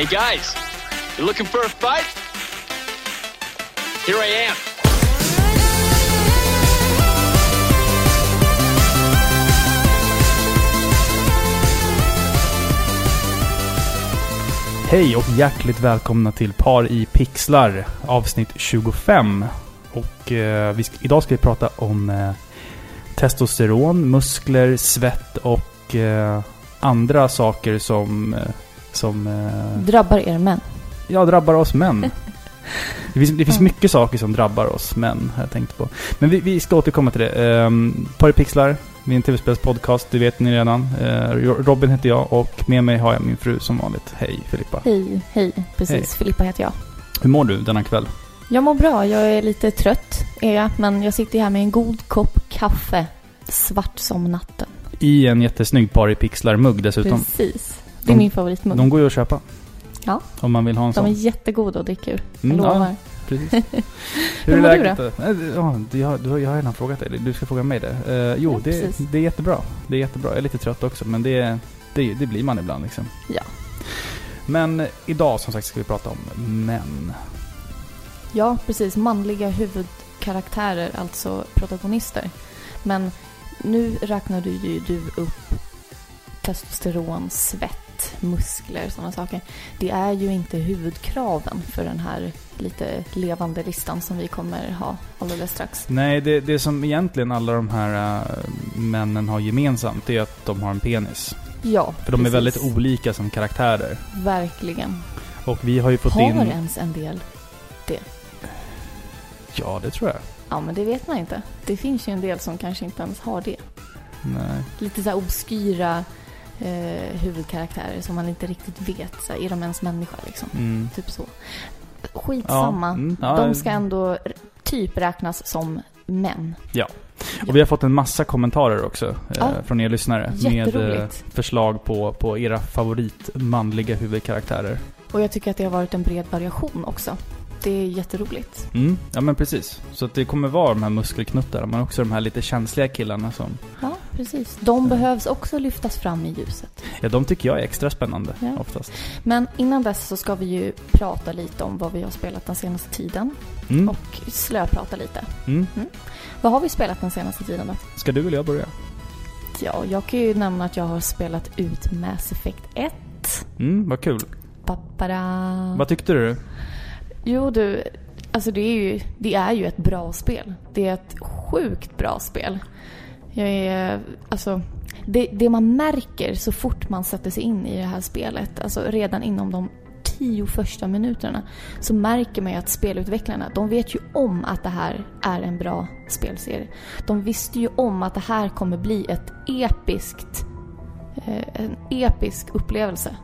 Hey guys, you looking for a fight? Here I am. Hej och hjärtligt välkomna till Par i pixlar avsnitt 25. Och eh, vi idag ska vi prata om eh, testosteron, muskler, svett och eh, andra saker som, eh, som eh, Drabbar er män. ja, drabbar oss män. Det finns, det finns mycket saker som drabbar oss män, har jag tänkt på. Men vi, vi ska återkomma till det. Par i pixlar, vi är en tv-spelspodcast, det vet ni redan. Eh, Robin heter jag och med mig har jag min fru som vanligt. Hej Filippa. Hej, hej. Precis, Hej. Filippa heter jag. Hur mår du denna kväll? Jag mår bra, jag är lite trött är jag, men jag sitter här med en god kopp kaffe. Svart som natten. I en jättesnygg Par i pixlar-mugg dessutom. Precis. Det är De- min favoritmugg. De går ju att köpa. Ja. Om man vill ha en De är sån. jättegoda att dricka ur. Jag Mm, lovar. ja, precis. Hur är mår du då? Ja, jag, har- jag har redan frågat dig. Du ska fråga mig det. Eh, jo, Ja, det, det är jättebra. Det är jättebra. Jag är lite trött också, men det, det, det blir man ibland liksom. Ja. Men idag som sagt ska vi prata om män. Ja, precis. Manliga huvudkaraktärer, alltså protagonister. Men nu räknade ju du upp testosteron, svett, muskler, sådana saker. Det är ju inte huvudkraven för den här lite levande listan som vi kommer ha alldeles strax. Nej, det, det som egentligen alla de här äh, männen har gemensamt det är att de har en penis. Ja, För de är precis. väldigt olika som karaktärer. Verkligen. Och vi har ju fått Har in... ens en del? Ja, det tror jag. Ja, men det vet man inte. Det finns ju en del som kanske inte ens har det. Nej. lite så här obskyra eh, huvudkaraktärer som man inte riktigt vet. Så här, är de ens människa liksom? Mm. Typ så. Skitsamma. Ja, mm, ja, de ska ändå typ räknas som män. Och vi har fått en massa kommentarer också eh, Ja. från er lyssnare. Med eh, förslag på, på era favorit manliga huvudkaraktärer. Och jag tycker att det har varit en bred variation också. Det är jätteroligt. Mm, ja men precis. Så det kommer vara de här muskelknuttarna, men också de här lite känsliga killarna som... Ja, precis. De behövs också lyftas fram i ljuset. Ja, de tycker jag är extra spännande Ja. oftast. Men innan dess så ska vi ju prata lite om vad vi har spelat den senaste tiden. Mm. Och slöprata lite. Mm. Vad har vi spelat den senaste tiden då? Ska du eller jag börja? Ja, jag kan ju nämna att jag har spelat ut Mass Effect 1. Mm, vad kul. Pappara. Vad tyckte du? Jo du, alltså det är, ju, det är ju ett bra spel. Det är ett sjukt bra spel. Jag är, alltså, det, det man märker så fort man sätter sig in i det här spelet, alltså redan inom de tio första minuterna, så märker man ju att spelutvecklarna, de vet ju om att det här är en bra spelserie. De visste ju om att det här kommer bli ett episkt, eh, en episk upplevelse.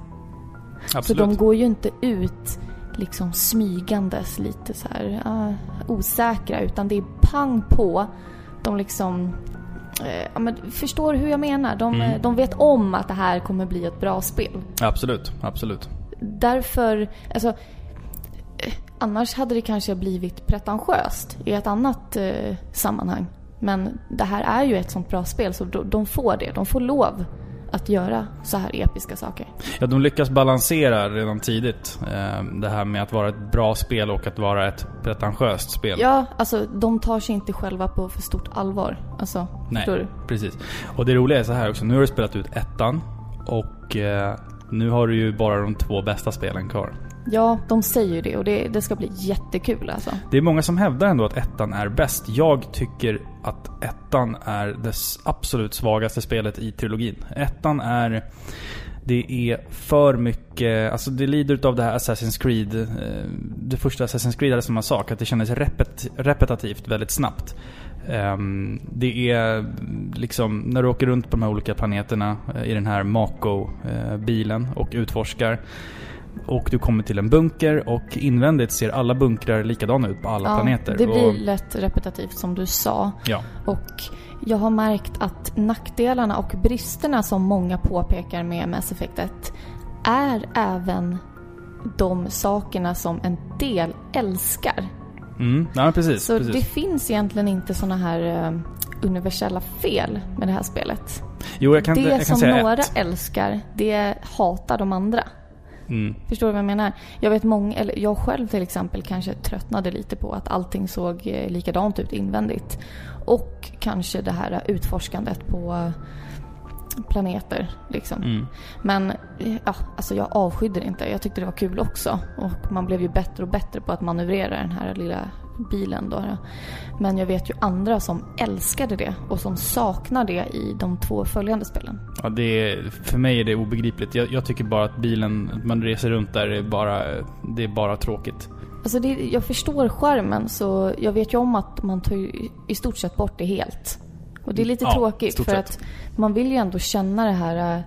Så Absolut. de går ju inte ut liksom smygandes lite så här ah, osäkra utan det är pang på. De liksom ja, men förstår hur jag menar? De, Mm. eh, de vet om att det här kommer bli ett bra spel. Absolut, absolut. Därför, alltså eh, annars hade det kanske blivit pretentiöst i ett annat eh, sammanhang. Men det här är ju ett sånt bra spel så de får det. De får lov att göra så här episka saker. Ja, de lyckas balansera redan tidigt eh, det här med att vara ett bra spel och att vara ett pretentiöst spel. Ja, alltså de tar sig inte själva på för stort allvar. Alltså, Nej. förstår du? Precis. Och det roliga är så här också, nu har du spelat ut ettan och eh, nu har du ju bara de två bästa spelen kvar. Ja, de säger ju det och det, det ska bli jättekul alltså. Det är många som hävdar ändå att ettan är bäst. Jag tycker att ettan är det absolut svagaste spelet i trilogin. Ettan är... Det är för mycket, alltså det lider utav det här Assassin's Creed. Eh, det första Assassin's Creed hade samma sak, att det kändes repet, repetitivt väldigt snabbt. Ehm, det är liksom, när du åker runt på de här olika planeterna eh, i den här Mako-bilen eh, och utforskar. Och du kommer till en bunker och invändigt ser alla bunkrar likadana ut på alla planeter. det blir och, lätt repetitivt som du sa. ja, Och jag har märkt att nackdelarna och bristerna som många påpekar med Mass Effect 1 är även de sakerna som en del älskar. mm, ja precis. Så precis. det finns egentligen inte såna här eh, universella fel med det här spelet. jo, jag kan, det jag kan som några ett. älskar, det hatar de andra. Mm. Förstår du vad jag menar? Jag vet många, eller jag själv till exempel kanske tröttnade lite på att allting såg eh, likadant ut invändigt. Och kanske det här utforskandet på planeter liksom. Mm. Men eh, ja, alltså jag avskydde det inte. Jag tyckte det var kul också. Och man blev ju bättre och bättre på att manövrera den här lilla bilen då. Men jag vet ju andra som älskade det och som saknar det i de två följande spelen. Ja, det är, för mig är det obegripligt. Jag, jag tycker bara att bilen, man reser runt där, är bara, det är bara tråkigt. Alltså det, jag förstår skärmen så jag vet ju om att man tar i stort sett bort det helt. Och det är lite Ja, tråkigt för sett. att man vill ju ändå känna det här,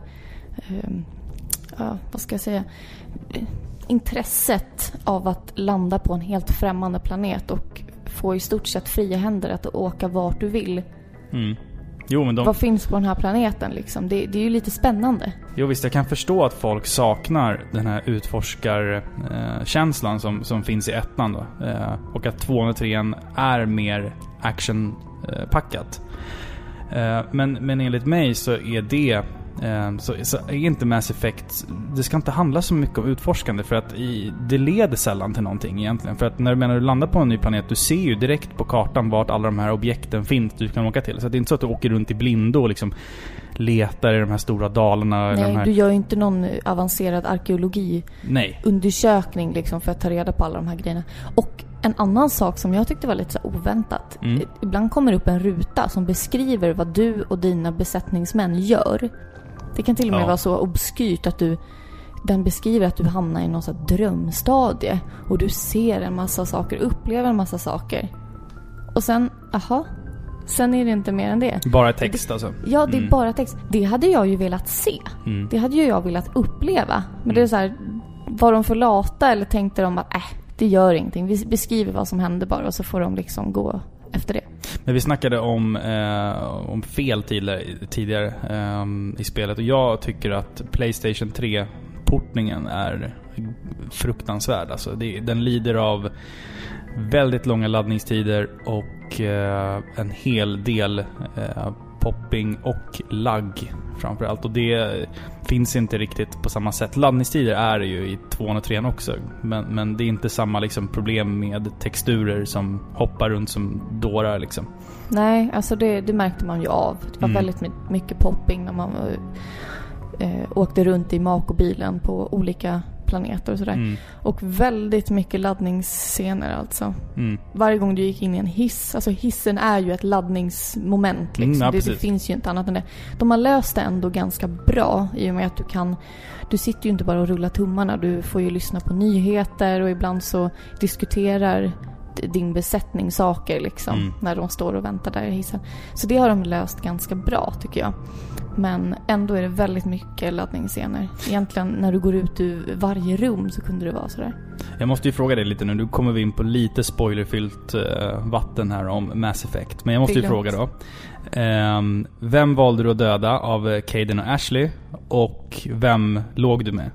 eh, ja, vad ska jag säga, intresset av att landa på en helt främmande planet och få i stort sett fria händer att åka vart du vill. Mm. Jo, men de, Vad finns på den här planeten liksom? Det, det är ju lite spännande. jo, visst, jag kan förstå att folk saknar den här utforskarkänslan eh, som, som finns i ettan då. Eh, och att 203 är mer actionpackat. Eh, men, men enligt mig så är det så, så är inte Mass Effect... Det ska inte handla så mycket om utforskande för att i, det leder sällan till någonting egentligen. För att när du menar du landar på en ny planet, du ser ju direkt på kartan vart alla de här objekten finns du kan åka till. Så det är inte så att du åker runt i blindo och liksom letar i de här stora dalarna. Nej, här, du gör ju inte någon avancerad arkeologi nej. undersökning liksom för att ta reda på alla de här grejerna. Och en annan sak som jag tyckte var lite så oväntat. Mm. Ibland kommer det upp en ruta som beskriver vad du och dina besättningsmän gör. Det kan till och med Ja. vara så obskyrt att du den beskriver att du hamnar i någon sån drömstadie och du ser en massa saker, upplever en massa saker. Och sen, aha, sen är det inte mer än det. Bara text alltså. Ja, det är Mm. bara text. Det hade jag ju velat se. Mm. Det hade ju jag velat uppleva. Men det är så här, var de för lata eller tänkte de att äh, det gör ingenting. Vi beskriver vad som hände bara och så får de liksom gå efter det. Men vi snackade om, eh, om fel tidigare, tidigare eh, i spelet och jag tycker att Playstation 3-portningen är fruktansvärd. Alltså det, den lider av väldigt långa laddningstider och eh, en hel del eh, popping och lagg framförallt. Och det finns inte riktigt på samma sätt. Laddningstider är det ju i 203 också. Men, men det är inte samma liksom, problem med texturer som hoppar runt som dårar liksom. Nej, alltså det, det märkte man ju av. Det var Mm. väldigt my- mycket popping när man eh, åkte runt i Mako-bilen på olika planeter och sådär. Mm. Och väldigt mycket laddningsscener alltså. Mm. Varje gång du gick in i en hiss, alltså hissen är ju ett laddningsmoment liksom. Mm, ja, det, det finns ju inte annat än det. De har löst det ändå ganska bra i och med att du kan du sitter ju inte bara och rullar tummarna. Du får ju lyssna på nyheter och ibland så diskuterar din besättning saker liksom. Mm. När de står och väntar där i hissen. Så det har de löst ganska bra tycker jag. Men ändå är det väldigt mycket laddningsscener. Egentligen när du går ut ur varje rum så kunde det vara sådär. Jag måste ju fråga dig lite nu. Nu kommer vi in på lite spoilerfyllt eh, vatten här om Mass Effect. Men jag måste ju fråga då. Ehm, vem valde du att döda av eh, Caden och Ashley? Och vem låg du med?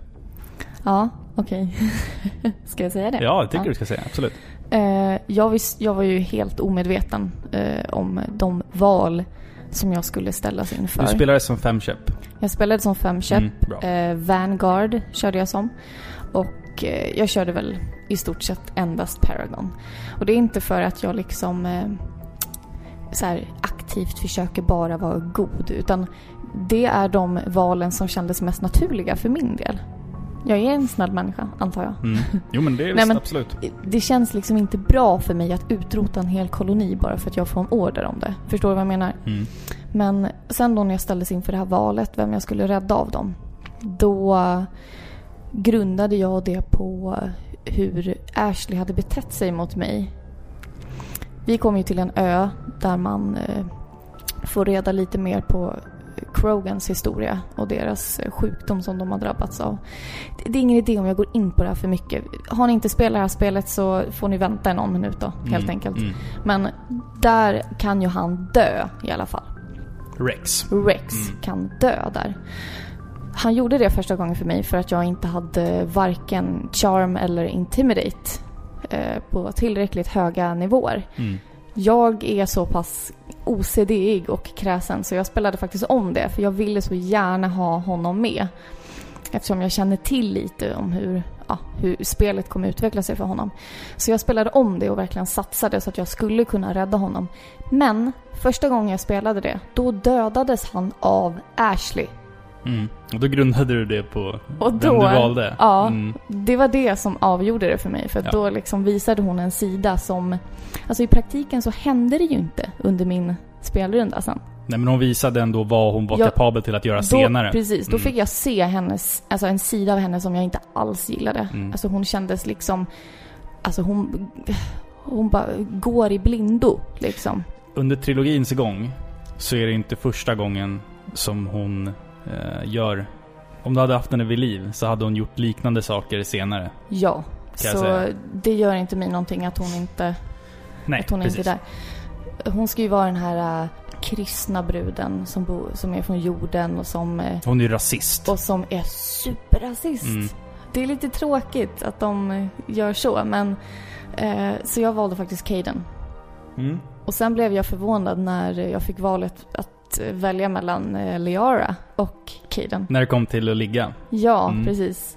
Ja, okej. Ska jag säga det? Ja, det tycker du ska säga. Absolut. Eh, jag, vis, jag var ju helt omedveten om de val som jag skulle ställas inför. Du spelade som femkäpp. Jag spelade som femkäpp. Mm, eh, Vanguard körde jag som. Och eh, jag körde väl i stort sett endast Paragon. Och det är inte för att jag liksom eh, så här, aktivt försöker bara vara god. Utan det är de valen som kändes mest naturliga för min del. Jag är en snäll människa, antar jag. Mm. Jo men det är Nej, visst, men- absolut. Det känns liksom inte bra för mig att utrota en hel koloni bara för att jag får en order om det. Förstår du vad jag menar? Mm. Men sen då när jag ställdes inför det här valet, vem jag skulle rädda av dem. Då grundade jag det på hur Ashley hade betett sig mot mig. Vi kom ju till en ö där man eh, får reda lite mer på Krogans historia och deras eh, sjukdom som de har drabbats av. Det- är ingen idé om jag går in på det här för mycket. Har ni inte spelat det här spelet så får ni vänta i någon minut då, helt Mm, enkelt. Mm. Men där kan ju han dö i alla fall. Rex. Rex Mm. kan dö där. Han gjorde det första gången för mig för att jag inte hade varken charm eller intimidate eh, på tillräckligt höga nivåer. Mm. Jag är så pass OCD-ig och kräsen så jag spelade faktiskt om det för jag ville så gärna ha honom med. Eftersom jag känner till lite om hur, ja, hur spelet kommer utveckla sig för honom. Så jag spelade om det och verkligen satsade så att jag skulle kunna rädda honom. Men första gången jag spelade det, då dödades han av Ashley. Mm. Och då grundade du det på Och vem då, du valde? Ja, Mm. det var det som avgjorde det för mig. För Ja. då liksom visade hon en sida som... Alltså i praktiken så hände det ju inte under min spelrunda sen. Nej men hon visade ändå vad hon var Ja, kapabel till att göra Då, senare. Precis, då Mm. fick jag se hennes, alltså en sida av henne som jag inte alls gillade. Mm. Alltså hon kändes liksom, alltså hon, hon bara går i blindo liksom. Under trilogins gång så är det inte första gången som hon gör... Om du hade haft henne vid liv så hade hon gjort liknande saker senare. Ja, så det gör inte mig någonting att hon inte, Nej, att hon precis. inte är där. Hon ska ju vara den här äh, kristna bruden som, bo, som är från jorden och som, äh, Hon är rasist. och som är superrasist. Mm. Det är lite tråkigt att de äh, gör så, men eh, så jag valde faktiskt Caden. Mm. Och sen blev jag förvånad när jag fick valet att välja mellan eh, Liara och Caden. När det kom till att ligga. Ja, Mm. precis.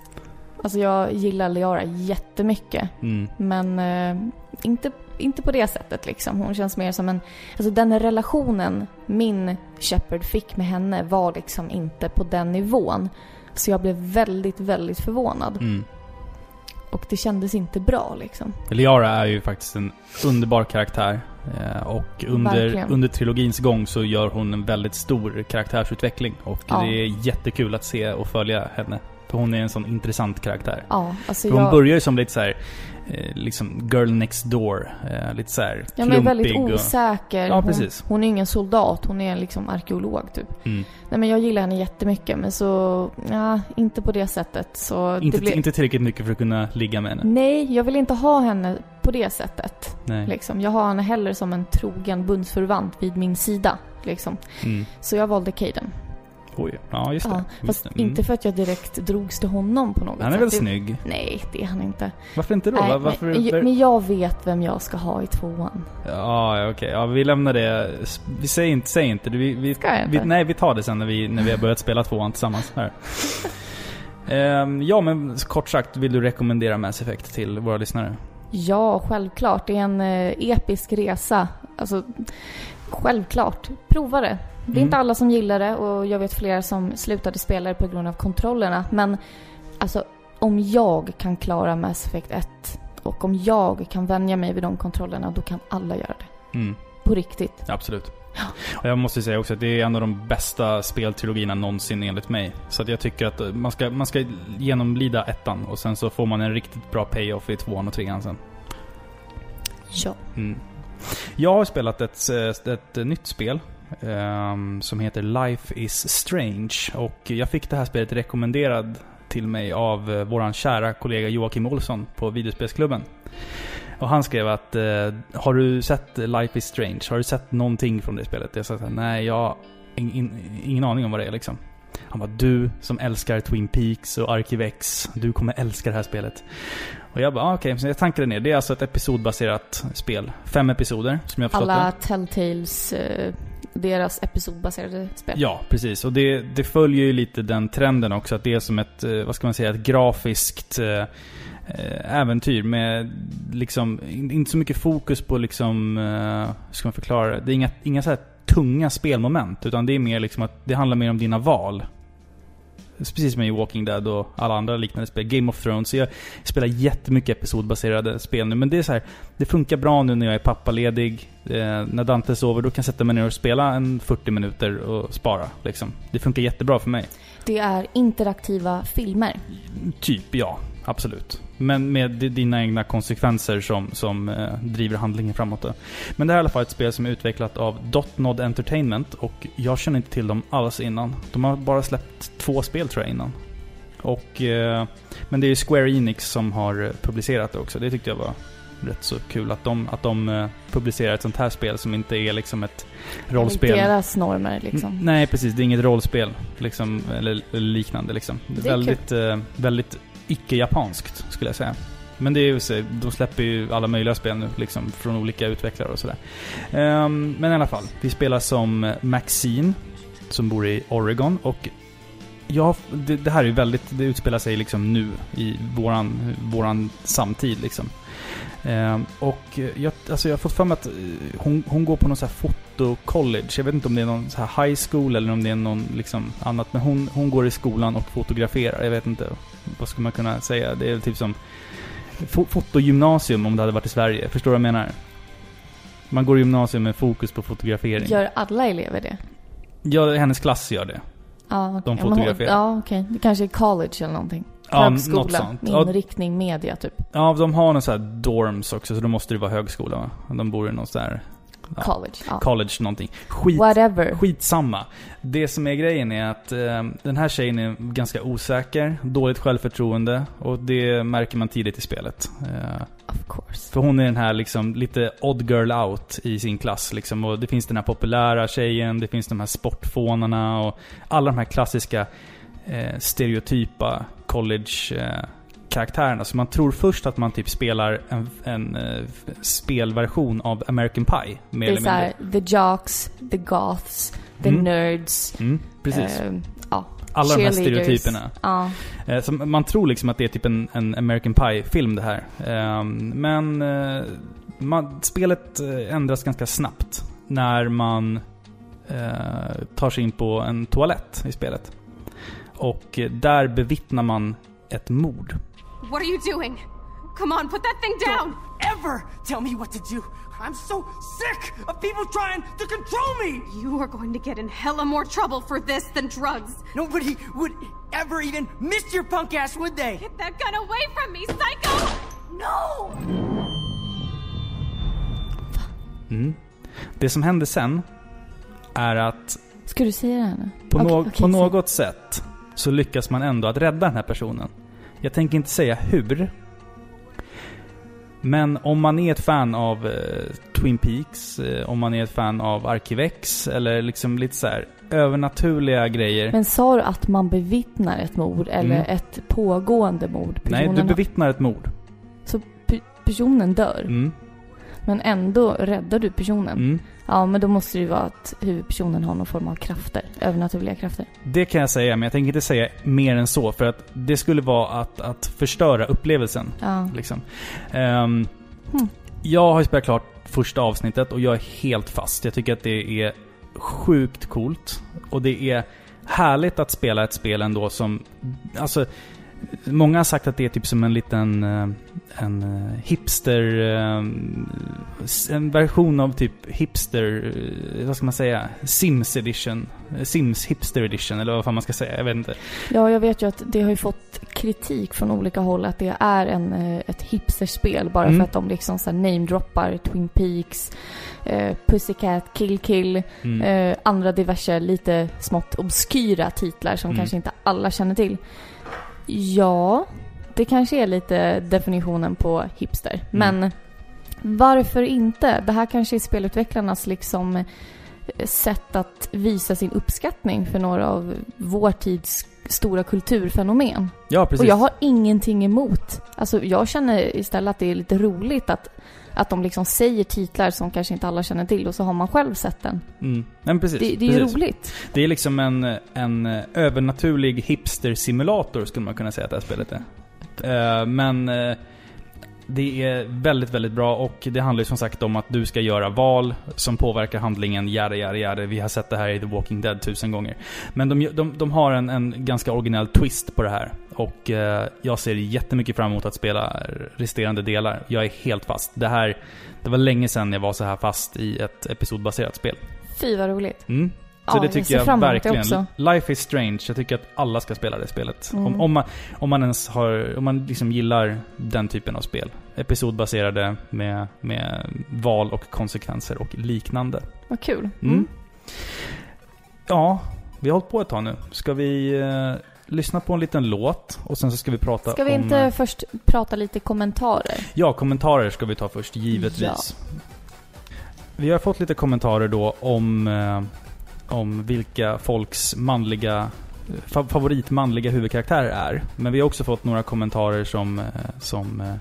Alltså jag gillar Liara jättemycket. Mm. Men eh, inte, inte på det sättet liksom. Hon känns mer som en... Alltså den relationen min Shepard fick med henne var liksom inte på den nivån. Så jag blev väldigt, väldigt förvånad. Mm. Och det kändes inte bra liksom. Liara är ju faktiskt en underbar karaktär. Eh, Och under, Verkligen. under trilogins gång så gör hon en väldigt stor karaktärsutveckling. Och Ja. det är jättekul att se och följa henne. För hon är en sån intressant karaktär. Ja, alltså hon jag... börjar ju som lite så här, liksom girl next door. Eh, lite så här Ja, men väldigt klumpig och- osäker. Ja, hon, precis. hon är ingen soldat, hon är liksom arkeolog typ. Mm. Nej men jag gillar henne jättemycket men så, ja, inte på det sättet. Så Inte, blev... inte tillräckligt mycket för att kunna ligga med henne. Nej, jag vill inte ha henne på det sättet. Nej. Liksom. Jag har henne hellre som en trogen bundsförvant vid min sida. Liksom. Mm. Så jag valde Caden. Oj, ja just det. Ja, Just fast det. Mm. inte för att jag direkt drogs till honom på något Han är sätt. väl Det- snygg? Nej, det är han inte. Varför inte då? Nej, Va- Varför? men, men jag vet vem jag ska ha i tvåan. Ja, okej. Ja, vi lämnar det. Vi säger inte, säg inte. Vi, vi, Ska jag inte? vi, nej, vi tar det sen när vi, när vi har börjat spela tvåan tillsammans. Här. Ehm, ja, men kort sagt, vill du rekommendera Mass Effect till våra lyssnare? Ja, självklart. Det är en eh, episk resa. Alltså, självklart. Prova det. Det är Mm. inte alla som gillar det och jag vet flera som slutade spela det på grund av kontrollerna. Men alltså, om jag kan klara Mass Effect 1 och om jag kan vänja mig vid de kontrollerna, då kan alla göra det. Mm, På riktigt. absolut. Och jag måste säga också att det är en av de bästa speltrilogierna någonsin enligt mig. Så att jag tycker att man ska, man ska genomlida ettan och sen så får man en riktigt bra payoff i tvåan och trean sen. Ja. Mm. Jag har spelat ett, ett, ett nytt spel Um, som heter Life is Strange. Och jag fick det här spelet rekommenderad till mig av uh, våran kära kollega Joakim Olsson på Videospelsklubben. Och han skrev att uh, Har du sett Life is Strange? Har du sett någonting från det spelet? Jag sa såhär, nej jag har in, in, ingen aning om vad det är liksom. Han bara, du som älskar Twin Peaks och Arkivex, du kommer älska det här spelet. Och jag bara, ah, okej, så jag tankade ner. Det är alltså ett episodbaserat spel. Fem episoder, som jag förstått Alla. Telltales, eh, deras episodbaserade spel. Ja, precis. Och det, det följer ju lite den trenden också, att det är som ett, eh, vad ska man säga, ett grafiskt eh, äventyr med liksom, in- inte så mycket fokus på liksom, hur ska man förklara det? Det är inga, inga så här tunga spelmoment, utan det är mer liksom att det handlar mer om dina val. Precis som i Walking Dead och alla andra liknande spel. Game of Thrones. Så jag spelar jättemycket episodbaserade spel nu. Men det är så här, det funkar bra nu när jag är pappaledig. Eh, när Dante sover, då kan jag sätta mig ner och spela en 40 minuter och spara. Liksom. Det funkar jättebra för mig. Det är interaktiva filmer. Typ, ja. Absolut. Men med di- dina egna konsekvenser som, som eh, driver handlingen framåt. Då. Men det här är i alla fall ett spel som är utvecklat av Dotnod Entertainment och jag känner inte till dem alls innan. De har bara släppt två spel tror jag innan. Och, eh, men det är ju Square Enix som har eh, publicerat det också. Det tyckte jag var rätt så kul att de, att de eh, publicerar ett sånt här spel som inte är liksom ett rollspel. Enligt deras normer liksom. N- Nej, precis. Det är inget rollspel. Liksom, eller, eller liknande. Liksom. Det är väldigt, eh, väldigt icke-japanskt, skulle jag säga. Men det är ju så, de släpper ju alla möjliga spel nu, liksom, från olika utvecklare och sådär. Um, men i alla fall, vi spelar som Maxine, som bor i Oregon. Och Ja, det, det här är ju väldigt, det utspelar sig liksom nu i våran, våran samtid liksom. Eh, och jag, alltså jag har fått för mig att eh, hon, hon går på någon sån här fotocollege. Jag vet inte om det är någon så här high school eller om det är någon liksom annat. Men hon, hon går i skolan och fotograferar. Jag vet inte, vad ska man kunna säga? Det är typ som fo fotogymnasium om det hade varit i Sverige. Förstår du vad jag menar? Man går i gymnasium med fokus på fotografering. Gör alla elever det? Ja, hennes klass gör det. Ja, De okej. Men hon- fotograferar. Ja, okej. Det kanske är college eller någonting. Ja, Högskola. Med Ja, inriktning media, typ. Ja, de har någon sån här dorms också, så då måste det vara högskola va? De bor i någon sån här Ja. College. Ja. college någonting. Skit, Whatever. skitsamma. Det som är grejen är att eh, den här tjejen är ganska osäker, dåligt självförtroende och det märker man tidigt i spelet. Eh, Of course. för hon är den här liksom lite odd girl out i sin klass liksom. Och det finns den här populära tjejen, det finns de här sportfånarna och alla de här klassiska eh, stereotypa college-karaktärerna. Så man tror först att man typ spelar en, en eh, spelversion av American Pie, mer Det är eller så mindre. här, the jocks, the goths, the Mm. nerds. Mm, precis. eh, ja. alla de här stereotyperna. Ja. Eh, Så man tror liksom att det är typ en, en American Pie-film det här. Ehm, Men eh, man, spelet ändras ganska snabbt när man tar sig in på en toalett i spelet. Och där bevittnar man ett mord. What are you doing? Come on, put that thing down! ever tell me what to do. I'm so sick of people trying to control me. You are going to get in hella more trouble for this than drugs. Nobody would ever even miss your punk ass, would they? Get that gun away from me, psycho! No! Det som händer sen är att Ska du säga det här nu? på, Okej, nå- okej, på något sätt så lyckas man ändå att rädda den här personen. Jag tänker inte säga hur. Men om man är ett fan av eh, Twin Peaks, eh, om man är ett fan av Arkivex eller liksom lite så här övernaturliga grejer. Men sa du att man bevittnar ett mord eller Mm. ett pågående mord? Nej, du Personen- bevittnar ett mord. Så pe- personen dör, Mm, men ändå räddar du personen? mm. Ja, men då måste det ju vara att huvudpersonen har någon form av krafter. Övernaturliga krafter. Det kan jag säga, men jag tänker inte säga mer än så. För att det skulle vara att, att förstöra upplevelsen. Ja. Liksom. Ehm, Hmm. Jag har ju spelat klart första avsnittet och jag är helt fast. Jag tycker att det är sjukt coolt. Och det är härligt att spela ett spel ändå som... Alltså, många har sagt att det är typ som en liten... eh, En eh, hipster... eh, En version av typ hipster... Vad ska man säga? Sims edition. Sims hipster edition, eller vad fan man ska säga. Jag vet inte. Ja, jag vet ju att det har ju fått kritik från olika håll att det är en, ett hipsterspel bara Mm. för att de liksom så här namedroppar Twin Peaks, eh, Pussycat, Kill Kill, Mm. eh, andra diverse lite smått obskyra titlar som Mm. kanske inte alla känner till. Ja, det kanske är lite definitionen på hipster. Mm. Men varför inte? Det här kanske är spelutvecklarnas liksom sätt att visa sin uppskattning för några av vår tids stora kulturfenomen. Ja, precis. Och jag har ingenting emot. Alltså jag känner istället att det är lite roligt att, att de liksom säger titlar som kanske inte alla känner till och så har man själv sett den. Mm. Men precis. Det, det är ju roligt. Det är liksom en, en övernaturlig hipster-simulator skulle man kunna säga att det här spelet är. Eh, Men eh, det är väldigt, väldigt bra och det handlar ju som sagt om att du ska göra val som påverkar handlingen, jada, jada, jada. Vi har sett det här i The Walking Dead tusen gånger. Men de, de, de har en, en ganska originell twist på det här. Och eh, jag ser jättemycket fram emot att spela resterande delar. Jag är helt fast. Det här, det var länge sedan jag var så här fast i ett episodbaserat spel. Fy vad roligt. Mm. Så Ja, det jag tycker jag, det verkligen. Life is strange. Jag tycker att alla ska spela det spelet. Mm. Om, om, man, om man ens har, om man liksom gillar den typen av spel. Episodbaserade med, med val och konsekvenser och liknande. Vad kul. Mm. Ja, vi har hållit på ett tag nu. Ska vi eh, lyssna på en liten låt och sen så ska vi prata Ska vi om... inte eh, först prata lite kommentarer? Ja, kommentarer ska vi ta först, givetvis. Vi har fått lite kommentarer då om, eh, om vilka folks manliga fa- favoritmanliga huvudkaraktärer är. Men vi har också fått några kommentarer som, eh, som eh,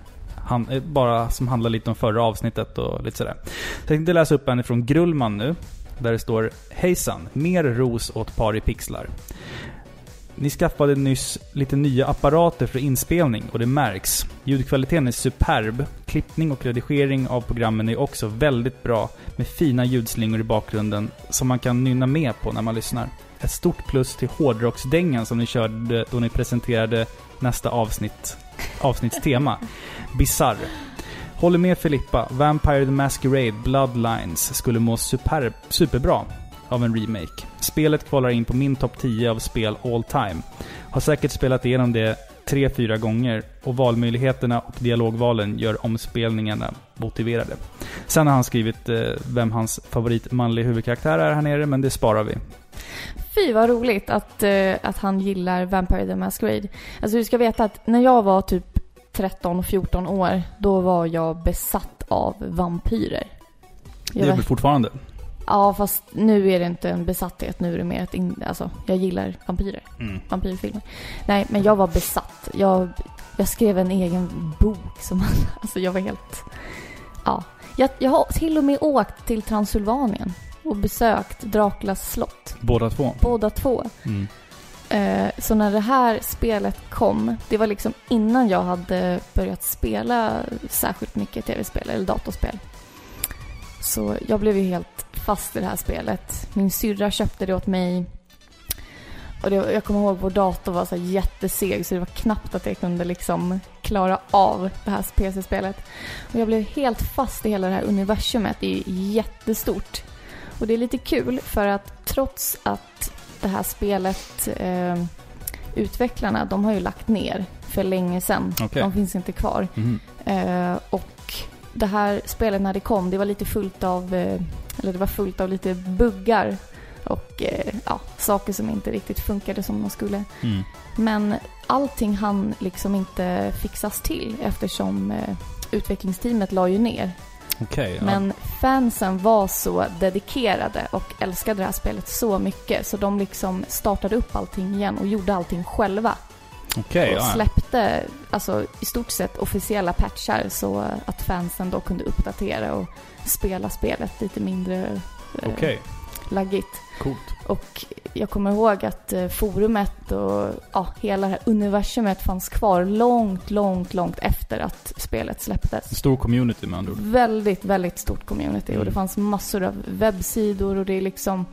han, eh, bara som handlar lite om förra avsnittet och lite sådär. Så jag tänkte läsa upp en från Grullman nu. Där det står Hejsan, mer ros åt par i pixlar. Ni skaffade nyss lite nya apparater för inspelning och det märks. Ljudkvaliteten är superb. Klippning och redigering av programmen är också väldigt bra med fina ljudslingor i bakgrunden som man kan nynna med på när man lyssnar. Ett stort plus till hårdrocksdängan som ni körde då ni presenterade nästa avsnitt, avsnittstema. Bizarr. Håller med Filippa. Vampire the Masquerade Bloodlines skulle må super, superbra av en remake. Spelet kvalar in på min topp 10 av spel all time. Har säkert spelat igenom det 3-4 gånger och valmöjligheterna och dialogvalen gör omspelningarna motiverade. Sen har han skrivit eh, vem hans favorit manlig huvudkaraktär är här nere, men det sparar vi. Fy vad roligt att, eh, att han gillar Vampire the Masquerade. Alltså du ska veta att när jag var typ 13-14 år, då var jag besatt av vampyrer. Det Jag är var- väl fortfarande? Ja, fast nu är det inte en besatthet. Nu är det mer att in, alltså, jag gillar vampyrer. Mm. Vampyrfilmer. Nej, men jag var besatt. Jag, jag skrev en egen bok som... Alltså jag var helt... Ja. Jag, jag har till och med åkt till Transylvanien och besökt Draculas slott. Båda två? Båda två. Mm. Eh, Så när det här spelet kom, det var liksom innan jag hade börjat spela särskilt mycket tv-spel eller datorspel. Så jag blev ju helt fast i det här spelet. Min syrra köpte det åt mig. Och det, jag kommer ihåg vår dator var så jätteseg så det var knappt att jag kunde liksom klara av det här PC-spelet. Och jag blev helt fast i hela det här universumet. Det är jättestort. Och det är lite kul för att trots att det här spelet, eh, utvecklarna, de har ju lagt ner för länge sedan. Okej. De finns inte kvar. Mhm. Eh, och det här spelet när det kom, det var lite fullt av, eh, eller det var fullt av lite buggar och eh, ja, saker som inte riktigt funkade som de skulle. Mm. Men allting hann liksom inte fixas till eftersom eh, utvecklingsteamet la ju ner. Ja. Men fansen var så dedikerade och älskade det här spelet så mycket så de liksom startade upp allting igen och gjorde allting själva. Okej, och ja. släppte alltså, i stort sett officiella patchar så att fansen då kunde uppdatera och spela spelet lite mindre eh, Okej, laggigt. coolt. Och jag kommer ihåg att eh, forumet och ja, hela det här universumet fanns kvar långt, långt, långt efter att spelet släpptes. Stor community med andra ord. Väldigt, väldigt stort community och Mm. det fanns massor av webbsidor och det är liksom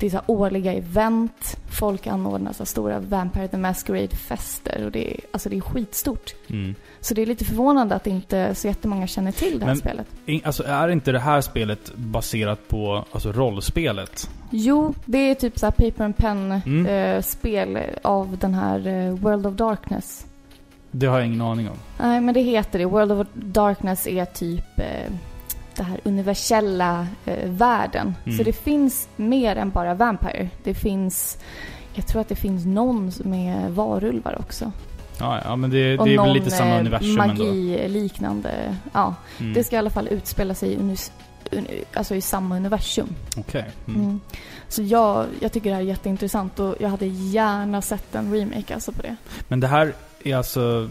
det är så här årliga event. Folk anordnar så här stora Vampire the Masquerade-fester och det är, alltså det är skitstort. Mm. Så det är lite förvånande att inte så jättemånga känner till det här Men- spelet. Alltså är inte det här spelet baserat på alltså, rollspelet? Jo, det är typ så här paper and Mm. pen-spel av den här eh, World of Darkness. Det har jag ingen aning om. Nej, men det heter det. World of Darkness är typ eh, det här universella eh, världen. Mm. Så det finns mer än bara Vampire. Det finns, jag tror att det finns någon med varulvar också. Ja, ja men det, det är väl lite samma eh, universum ändå. magi-liknande. Ja, Mm. det ska i alla fall utspela sig i, alltså i samma universum. Okej. Mm. Mm. Så jag, jag tycker det här är jätteintressant och jag hade gärna sett en remake alltså på det. Men det här är alltså...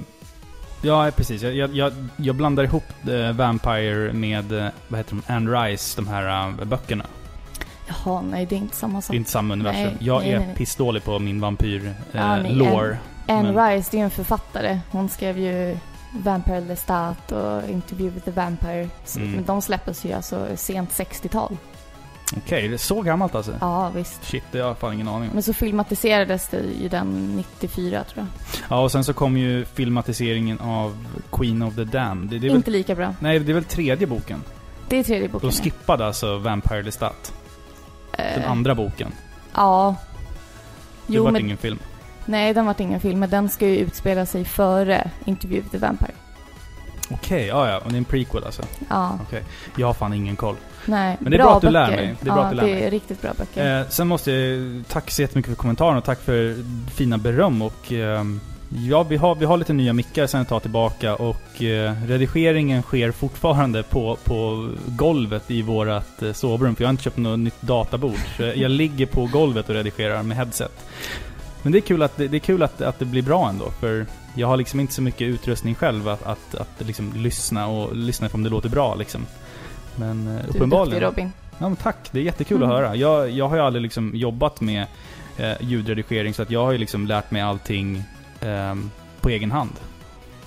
Ja, precis. Jag, jag, jag, blandar ihop eh, Vampire med, eh, vad heter de, Anne Rice, de här eh, böckerna. Jaha, nej det är inte samma Det sak. är inte samma universum. Nej, jag nej, är nej, pissdålig på min vampyr eh, Ja, lore. Anne men- Rice, det är en författare. Hon skrev ju Vampire Lestat och Interview with the Vampire. Mm. Men de släpptes ju alltså sent 60-tal. Okej, det är så gammalt alltså? Ja, visst. Shit, det har jag fan ingen aning om. Men så filmatiserades det ju den 94 tror jag. Ja, och sen så kom ju filmatiseringen av Queen of the Damned. Det, det är väl, Inte lika bra. nej, det är väl tredje boken? Det är tredje boken. De skippade alltså Vampire Lestat. ja. Den Eh, andra boken. Ja. Det Jo, var men ingen film. Nej, den vart ingen film. Men den ska ju utspela sig före Interview with the Vampire. Okej, ja ja. Och det är en prequel alltså. Ja, Okej. Jag har fan ingen koll. nej. Men det är bra att du lär böcker. mig. Det är bra ja, att du lär det mig. är riktigt bra böcker. Eh, sen måste jag... Tack så jättemycket för kommentaren och tack för fina beröm och... ehm, ja, vi har, vi har lite nya mickar sen ett tag tillbaka och eh, redigeringen sker fortfarande på, på golvet i vårat eh, sovrum för jag har inte köpt något nytt databord. Så jag ligger på golvet och redigerar med headset. Men det är kul att det, det, är kul att, att det blir bra ändå för jag har liksom inte så mycket utrustning själv att, att, att liksom lyssna och lyssna om det låter bra liksom. Men eh, Du är uppenbarligen... duktig Robin. Ja, men tack, det är jättekul Mm. att höra. Jag, jag har ju aldrig liksom jobbat med eh, ljudredigering så att jag har ju liksom lärt mig allting ehm, på egen hand.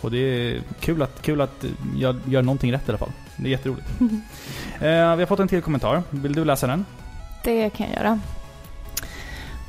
Och det är kul att, kul att jag gör någonting rätt i alla fall. Det är jätteroligt. eh, vi har fått en till kommentar. Vill du läsa den? Det kan jag göra.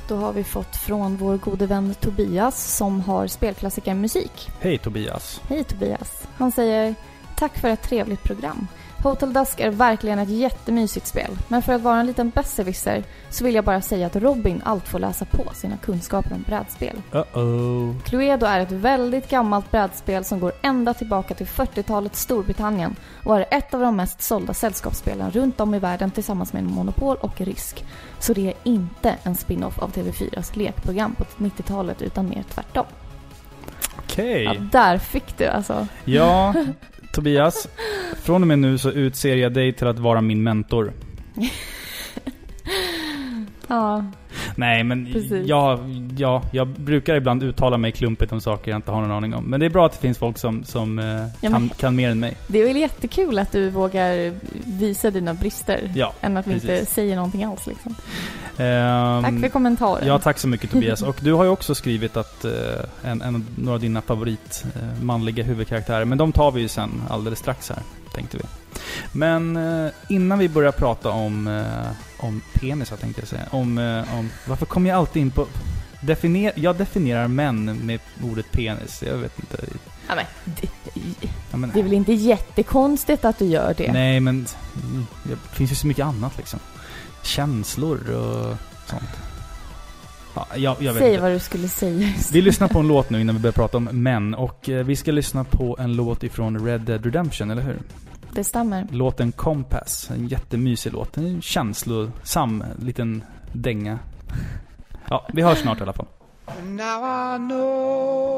Då har vi fått från vår gode vän Tobias som har spelklassikermusik. Hej Tobias. Hej Tobias. Han säger Tack för ett trevligt program. Hotel Dusk är verkligen ett jättemysigt spel. Men för att vara en liten besserwisser så vill jag bara säga att Robin allt får läsa på sina kunskaper om brädspel. Uh-oh. Cluedo är ett väldigt gammalt brädspel som går ända tillbaka till 40-talets Storbritannien och är ett av de mest sålda sällskapsspelen runt om i världen tillsammans med Monopol och Risk. Så det är inte en spin-off av TV4s lekprogram på 90-talet utan mer tvärtom. Okej. Ja, där fick du alltså. Ja, Tobias. Från och med nu så utser jag dig till att vara min mentor. Ja, Nej, men Precis. jag, ja, jag brukar ibland uttala mig klumpigt om saker jag inte har någon aning om. Men det är bra att det finns folk som, som eh, Ja, kan, kan mer än mig. det är väl jättekul att du vågar visa dina brister. Ja, än att vi inte precis. säger någonting alls liksom. Ehm, Tack för kommentaren. Ja, tack så mycket Tobias. Och du har ju också skrivit att eh, en, en, några av dina favorit eh, manliga huvudkaraktärer, men de tar vi ju sen alldeles strax här, tänkte vi. Men eh, innan vi börjar prata om, eh, om penisar tänkte jag säga. Om, eh, om, varför kommer jag alltid in på... Definier, jag definierar män med ordet penis. Jag vet inte. Ja, men, det, Ja, men, det är väl inte jättekonstigt att du gör det? Nej, men mm, det finns ju så mycket annat liksom. Känslor och sånt. Ja, jag, jag vet Säg inte. vad du skulle säga. Vi lyssnar på en låt nu innan vi börjar prata om män. Och vi ska lyssna på en låt ifrån Red Dead Redemption, eller hur? Det stämmer. Låten Compass. En jättemysig låt. En känslosam liten dänga. Ja, vi hörs snart i alla fall. Now I know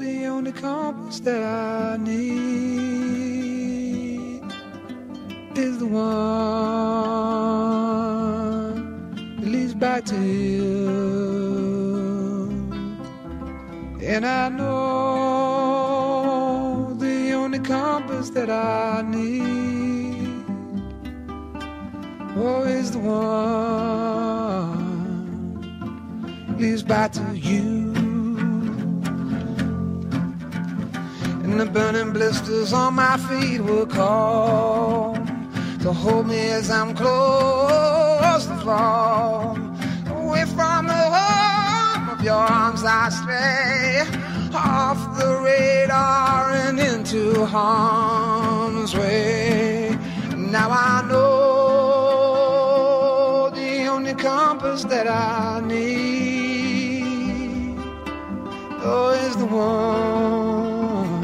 the only compass that I need is the one that leads back to you. And I know compass that I need oh, is the one leads back to you. And the burning blisters on my feet will call to hold me as I'm close to fall. Away from the home of your arms I stray, off the radar and into harm's way. Now I know the only compass that I need oh, is the one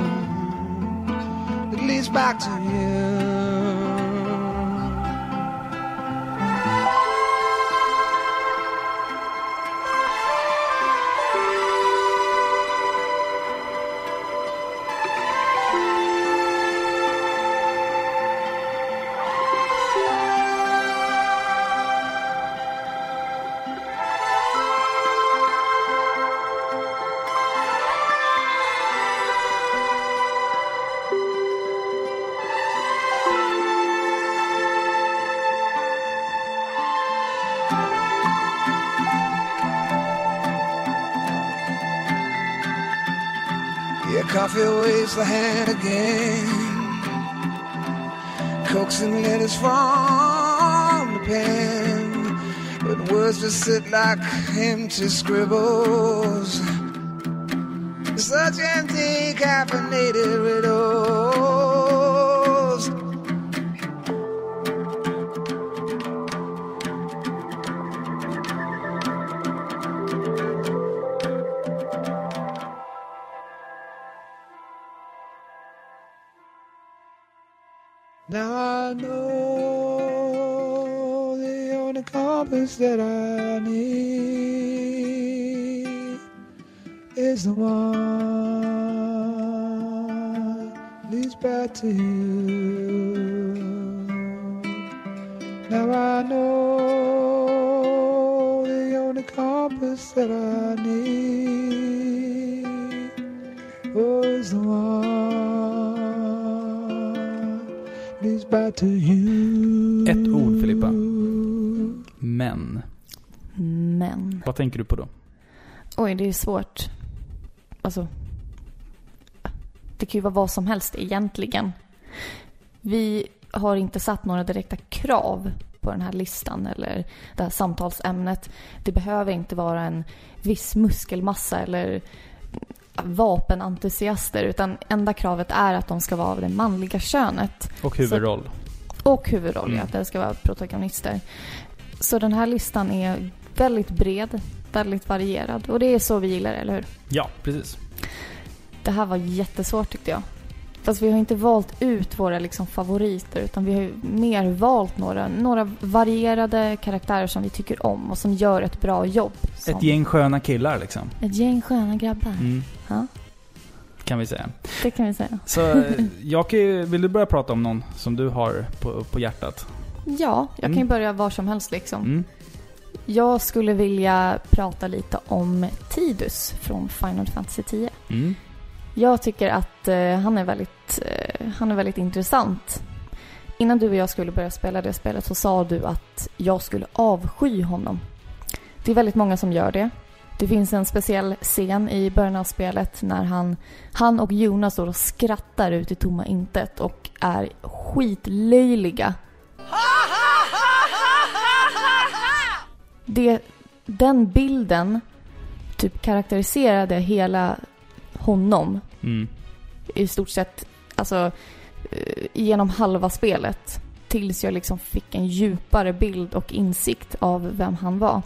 that leads back to you. Coffee waves the hand again. Coaxing letters from the pen. But words just sit like empty scribbles. Such empty caffeinated riddles. To you. Now I know the only compass that I need oh, is the one leads back to you. Ett ord, Filippa. Män. Men. Vad tänker du på då? Oj, det är svårt. Alltså, det kan ju vara vad som helst egentligen. Vi har inte satt några direkta krav på den här listan eller det här samtalsämnet. Det behöver inte vara en viss muskelmassa eller vapenentusiaster utan enda kravet är att de ska vara av det manliga könet. Och huvudroll. Och huvudroll, ja. Mm. Att det ska vara protagonister. Så den här listan är väldigt bred, väldigt varierad. Och det är så vi gillar det, eller hur? Ja, precis. Det här var jättesvårt tyckte jag. Fast vi har inte valt ut våra liksom favoriter utan vi har mer valt några, några varierade karaktärer som vi tycker om och som gör ett bra jobb. Som Ett gäng sköna killar liksom. ett gäng sköna grabbar. Mm, Ja, kan vi säga. det kan vi säga. Så eh, ju, vill du börja prata om någon som du har på, på hjärtat? Ja, jag kan ju Mm. börja var som helst liksom. Mm. Jag skulle vilja prata lite om Tidus från Final Fantasy 10. Mm. Jag tycker att eh, han, är väldigt, eh, han är väldigt intressant. Innan du och jag skulle börja spela det spelet så sa du att jag skulle avsky honom. Det är väldigt många som gör det. Det finns en speciell scen i början av spelet när han, han och Jonas står och skrattar ut i tomma intet och är skitlöjliga. Det, den bilden typ karaktäriserade hela honom Mm. i stort sett alltså eh, genom halva spelet tills jag liksom fick en djupare bild och insikt av vem han var.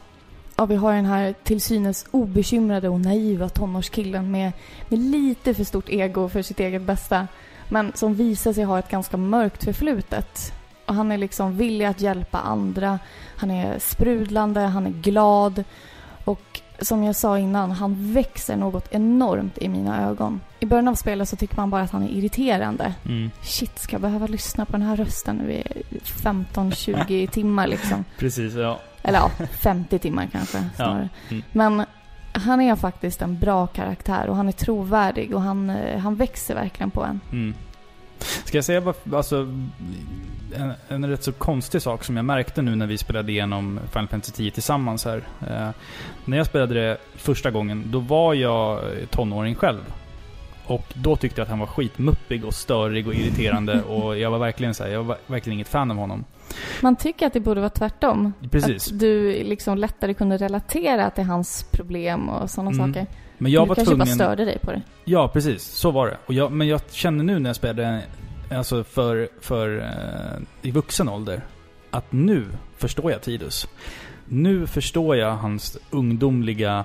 Ja, vi har den här till synes obekymrade och naiva tonårskillen med, med lite för stort ego för sitt eget bästa. Men som visar sig ha ett ganska mörkt förflutet. Och han är liksom villig att hjälpa andra. Han är sprudlande, han är glad. Och som jag sa innan, han växer något enormt i mina ögon. I början av spelet så tycker man bara att han är irriterande. Mm. Shit, ska jag behöva lyssna på den här rösten nu i 15-20 timmar liksom? Precis, ja. Eller ja, 50 timmar kanske snarare. Mm. Men han är faktiskt en bra karaktär och han är trovärdig och han, eh, han växer verkligen på en. Mm. Ska jag säga bara, alltså, en, en rätt så konstig sak som jag märkte nu när vi spelade igenom Final Fantasy 10 tillsammans här. Eh, när jag spelade det första gången, då var jag tonåring själv. Och då tyckte jag att han var skitmuppig och störig och irriterande och jag var verkligen så här, jag var verkligen inget fan av honom. Man tycker att det borde vara tvärtom. Precis. Att du liksom lättare kunde relatera till hans problem och sådana Mm. saker. Men jag du var kanske bara tvungen... störde dig på det. Ja, precis. Så var det. Och jag, men jag känner nu när jag spelade, alltså för, för eh, i vuxen ålder, att nu förstår jag Tidus. Nu förstår jag hans ungdomliga,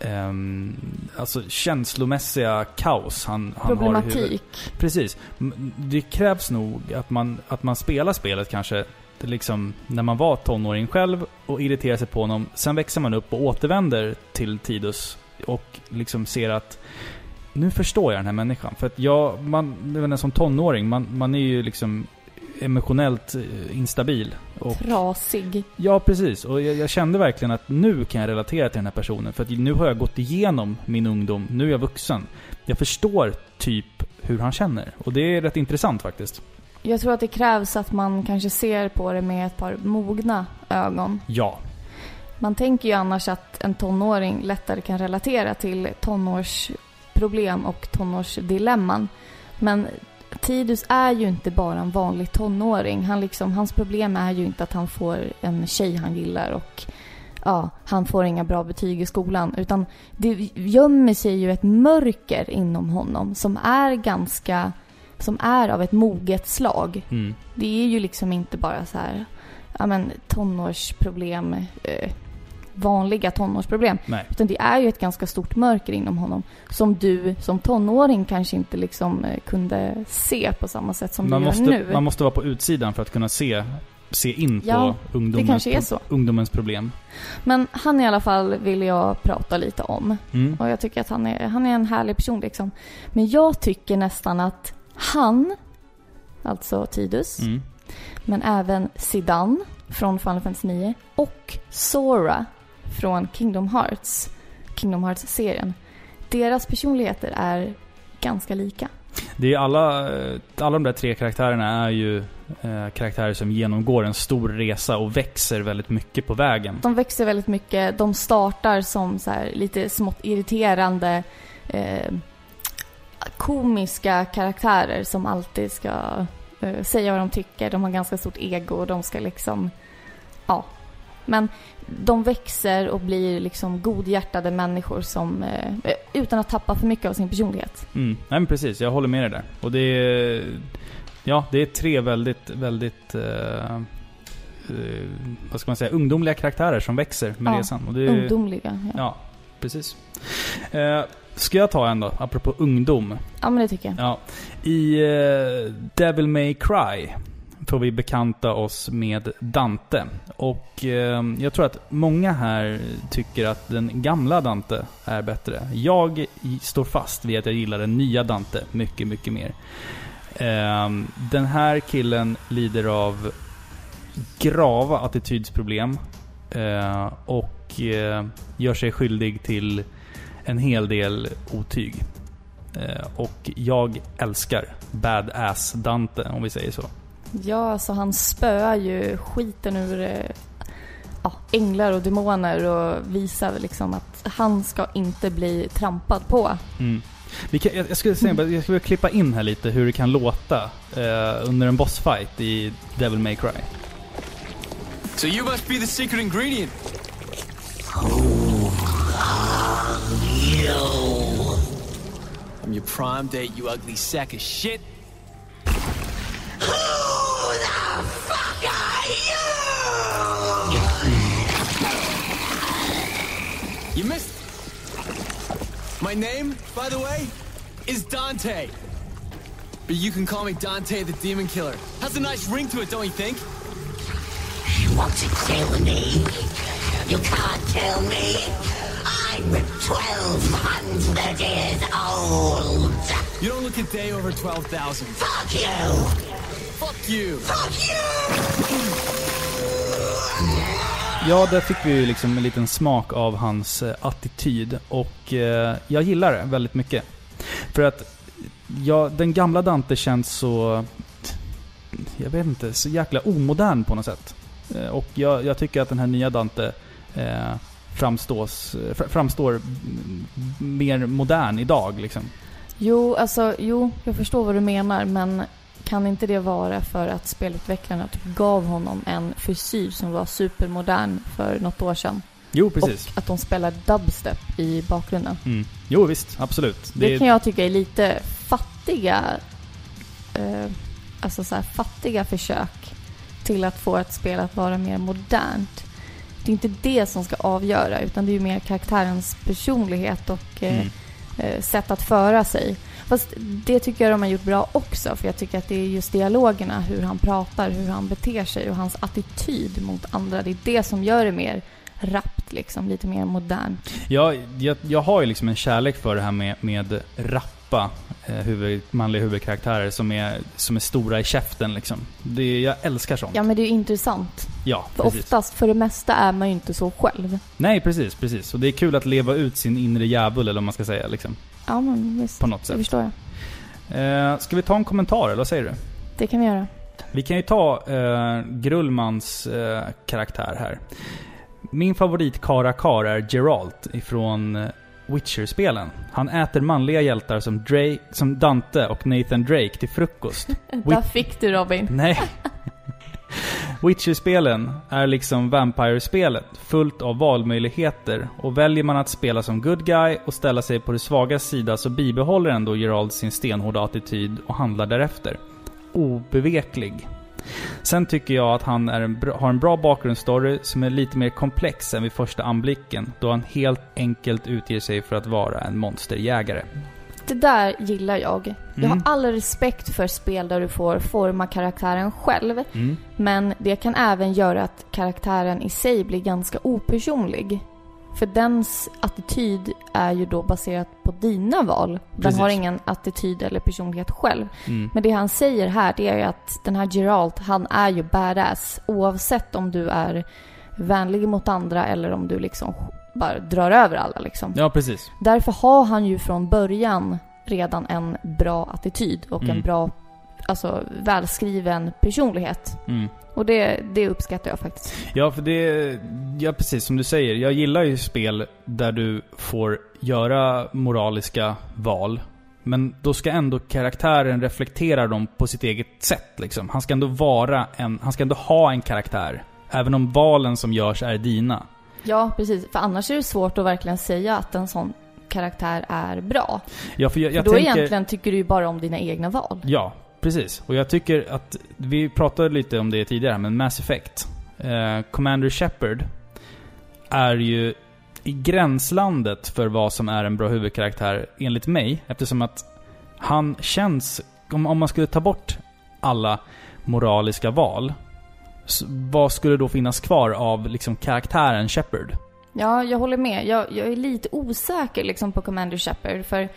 ehm, alltså känslomässiga kaos han, han har i huvudet. Precis. Det krävs nog att man, att man spelar spelet kanske liksom när man var tonåring själv och irriterar sig på honom. Sen växer man upp och återvänder till Tidus och liksom ser att nu förstår jag den här människan. För att jag, man, jag som tonåring, man, man är ju liksom emotionellt eh, instabil. Och, Trasig. ja, precis. Och jag, jag kände verkligen att nu kan jag relatera till den här personen. För att nu har jag gått igenom min ungdom, nu är jag vuxen. Jag förstår typ hur han känner. Och det är rätt intressant faktiskt. Jag tror att det krävs att man kanske ser på det med ett par mogna ögon. Ja. Man tänker ju annars att en tonåring lättare kan relatera till tonårsproblem och tonårsdilemman. Men Tidus är ju inte bara en vanlig tonåring. Han liksom, hans problem är ju inte att han får en tjej han gillar och ja, han får inga bra betyg i skolan. Utan det gömmer sig ju ett mörker inom honom som är ganska, som är av ett moget slag. Mm. Det är ju liksom inte bara så här, ja men tonårsproblem, eh, vanliga tonårsproblem. Nej. Utan det är ju ett ganska stort mörker inom honom. Som du som tonåring kanske inte liksom eh, kunde se på samma sätt som Man du gör måste, nu. man måste vara på utsidan för att kunna se, se in Ja, på ungdomens, är så. ungdomens problem. Men han i alla fall vill jag prata lite om. Mm. Och jag tycker att han är, han är en härlig person liksom. Men jag tycker nästan att han, alltså Tidus, Mm. men även Sidan från Final Fantasy 9 och Sora från Kingdom Hearts, Kingdom Hearts-serien. Deras personligheter är ganska lika. Det är alla, eh, alla de där tre karaktärerna är ju Eh, karaktärer som genomgår en stor resa och växer väldigt mycket på vägen. De växer väldigt mycket. De startar som så här lite smått irriterande eh, komiska karaktärer som alltid ska eh, säga vad de tycker. De har ganska stort ego och de ska liksom... Ja. Men de växer och blir liksom godhjärtade människor som... Eh, utan att tappa för mycket av sin personlighet. Mm. Nej men precis, jag håller med dig där. Och det är... Ja, det är tre väldigt, väldigt... eh, eh, vad ska man säga? Ungdomliga karaktärer som växer med Ja, resan. Och det är, Ungdomliga. Ja. Ja, precis. Eh, ska jag ta en då? Apropå ungdom. ja, men det tycker jag. Ja. I eh, Devil May Cry får vi bekanta oss med Dante. Och eh, jag tror att många här tycker att den gamla Dante är bättre. Jag står fast vid att jag gillar den nya Dante mycket, mycket mer. Eh, den här killen lider av grava attitydsproblem eh, och eh, gör sig skyldig till en hel del otyg. Eh, och jag älskar Badass Dante, om vi säger så. Ja, alltså han spöar ju skiten ur eh, ja, änglar och demoner och visar liksom att han ska inte bli trampad på. Mm. Kan, jag, jag skulle säga, jag skulle klippa in här lite hur det kan låta eh, under en bossfight i Devil May Cry. So you must be the secret ingredient. I'm your prime date, you ugly sack of shit. You missed. My name, by the way, is Dante. But you can call me Dante the Demon Killer. Has a nice ring to it, don't you think? You want to kill me? You can't kill me. I'm 1200 years old. You don't look a day over 12,000. Fuck you! Fuck you! Fuck you! Ja, där fick vi ju liksom en liten smak av hans eh, attityd och eh, jag gillar det väldigt mycket. För att ja, den gamla Dante känns så... Jag vet inte, så jäkla omodern på något sätt. Eh, och jag, jag tycker att den här nya Dante eh, framstås, fr- framstår mer modern idag liksom. Jo, alltså, jo, jag förstår vad du menar, men kan inte det vara för att spelutvecklarna typ gav honom en frisyr som var supermodern för något år sedan? Jo, precis. Och att de spelar dubstep i bakgrunden. Mm. Jo, visst. Absolut. Det, kan jag tycka är lite fattiga, eh, alltså så fattiga försök till att få ett spel att vara mer modernt. Det är inte det som ska avgöra, utan det är ju mer karaktärens personlighet och eh, Mm. eh, sätt att föra sig. Fast det tycker jag de har gjort bra också, för jag tycker att det är just dialogerna, hur han pratar, hur han beter sig och hans attityd mot andra. Det är det som gör det mer rappt, liksom, lite mer modernt. Ja, jag, jag har ju liksom en kärlek för det här med, med rappa eh, huvud, manliga huvudkaraktärer som är, som är stora i käften liksom. Det, jag älskar sånt. Ja, men det är ju intressant. Ja, För precis. oftast, för det mesta, är man ju inte så själv. Nej, precis, precis. Och det är kul att leva ut sin inre djävul, eller vad man ska säga, liksom. Ja, men visst. På något Det sätt. förstår jag. Eh, ska vi ta en kommentar, eller vad säger du? Det kan vi göra. Vi kan ju ta eh, Grullmans eh, karaktär här. Min favorit Karakar är Geralt ifrån eh, Witcher-spelen. Han äter manliga hjältar som, Drake, som Dante och Nathan Drake till frukost. Där fick du Robin. Nej. Witcher-spelen är liksom Vampire-spelet, fullt av valmöjligheter. Och väljer man att spela som good guy och ställa sig på det svaga sida så bibehåller ändå Gerald sin stenhårda attityd och handlar därefter. Obeveklig. Sen tycker jag att han en har en bra bakgrundsstory som är lite mer komplex än vid första anblicken, då han helt enkelt utger sig för att vara en monsterjägare. Det där gillar jag. Jag Mm. har all respekt för spel där du får forma karaktären själv. Mm. Men det kan även göra att karaktären i sig blir ganska opersonlig. För dens attityd är ju då baserat på dina val. Den Precis. har ingen attityd eller personlighet själv. Mm. Men det han säger här, det är ju att den här Geralt, han är ju badass. Oavsett om du är vänlig mot andra eller om du liksom bara drar över alla liksom. Ja, precis. Därför har han ju från början redan en bra attityd och Mm. en bra alltså, välskriven personlighet. Mm. Och det, det uppskattar jag faktiskt. Ja, för det... Ja, precis som du säger. Jag gillar ju spel där du får göra moraliska val. Men då ska ändå karaktären reflektera dem på sitt eget sätt liksom. Han ska ändå vara en... Han ska ändå ha en karaktär. Även om valen som görs är dina. Ja, precis. För annars är det svårt att verkligen säga att en sån karaktär är bra. Ja, för jag, För jag då tänker... egentligen tycker du ju bara om dina egna val. Ja, precis. Och jag tycker att, vi pratade lite om det tidigare, men Mass Effect. Eh, Commander Shepard är ju i gränslandet för vad som är en bra huvudkaraktär, enligt mig. Eftersom att han känns, om, om man skulle ta bort alla moraliska val, vad skulle då finnas kvar av liksom karaktären Shepard? Ja, jag håller med. Jag, jag är lite osäker liksom på Commander Shepard för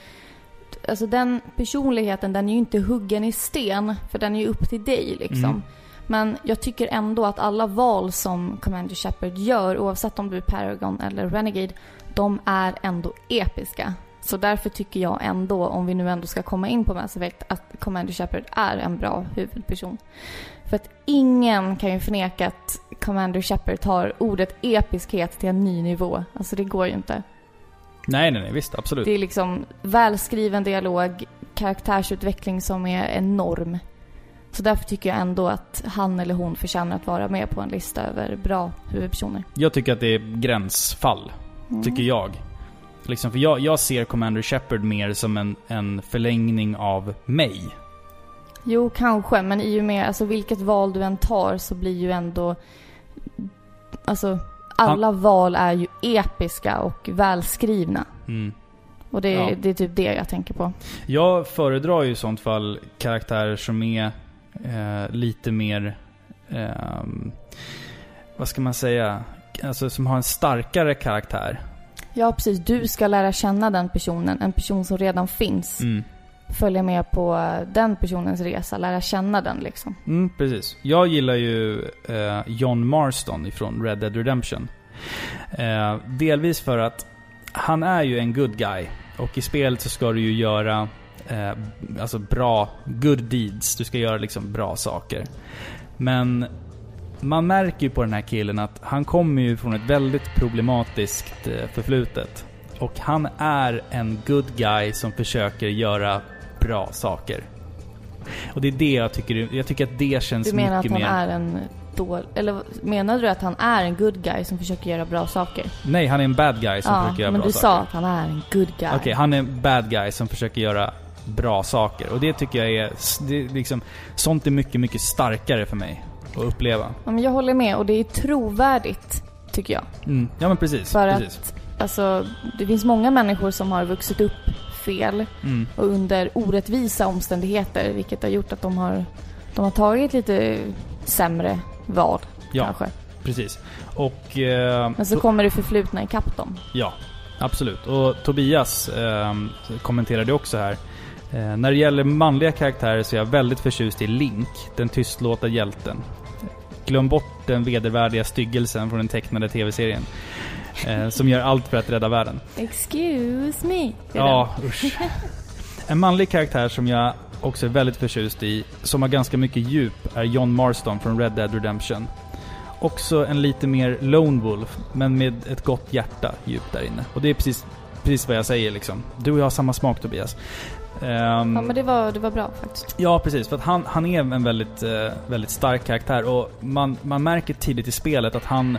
alltså den personligheten den är ju inte huggen i sten för den är ju upp till dig liksom. Mm. Men jag tycker ändå att alla val som Commander Shepard gör, oavsett om du är Paragon eller Renegade, de är ändå episka. Så därför tycker jag ändå, om vi nu ändå ska komma in på Mass Effect, att Commander Shepard är en bra huvudperson. För att ingen kan ju förneka att Commander Shepard tar ordet episkhet till en ny nivå. Alltså det går ju inte. Nej, nej, nej, visst, absolut. Det är liksom välskriven dialog, karaktärsutveckling som är enorm. Så därför tycker jag ändå att han eller hon förtjänar att vara med på en lista över bra huvudpersoner. Jag tycker att det är gränsfall. Mm. Tycker jag. Liksom, för jag, jag ser Commander Shepard mer som en, en förlängning av mig. Jo, kanske, men i och med alltså vilket val du än tar så blir ju ändå... Alltså, alla val är ju episka och välskrivna. Mm. Och det, Ja. det är typ det jag tänker på. Jag föredrar ju i sånt fall karaktärer som är eh, lite mer... ehm, vad ska man säga? Alltså som har en starkare karaktär. Ja, precis. Du ska lära känna den personen. En person som redan finns. Mm. Följa med på den personens resa. Lära känna den liksom. Mm, precis. Jag gillar ju eh, John Marston ifrån Red Dead Redemption. Eh, delvis för att han är ju en good guy. Och i spelet så ska du ju göra eh, alltså bra, good deeds. Du ska göra liksom bra saker. Men man märker ju på den här killen att han kommer ju från ett väldigt problematiskt eh, förflutet. Och han är en good guy som försöker göra bra saker. Och det är det jag tycker, jag tycker att det känns Du menar att mycket han mer... är en dålig... Eller menar du att han är en good guy som försöker göra bra saker? Nej, han är en bad guy som ja, försöker göra men bra du saker. sa att han är en good guy. Okej, han är en bad guy som försöker göra bra saker. Och det tycker jag är, det är liksom, sånt är mycket, mycket starkare för mig att uppleva. Ja, men jag håller med och det är trovärdigt, tycker jag. Mm. Ja men precis. För precis. att, alltså, det finns många människor som har vuxit upp fel Mm. och under orättvisa omständigheter, vilket har gjort att de har, de har tagit lite sämre val, Ja. kanske. Precis. Och... Eh, Men så kommer det förflutna ikapp dem. Ja, absolut. Och Tobias eh, kommenterade också här. Eh, när det gäller manliga karaktärer så är jag väldigt förtjust i Link, den tystlåta hjälten. Glöm bort den vedervärdiga styggelsen från den tecknade tv-serien. Eh, som gör allt för att rädda världen. Excuse me. Ja, usch. En manlig karaktär som jag också är väldigt förtjust i, som har ganska mycket djup, är John Marston från Red Dead Redemption. Också en lite mer lone wolf, men med ett gott hjärta djupt där inne. Och det är precis, precis vad jag säger liksom. Du och jag har samma smak Tobias. Den. Ja, men det var, det var bra faktiskt. Ja, precis. För att han, han är en väldigt, eh, väldigt stark karaktär och man, man märker tidigt i spelet att han,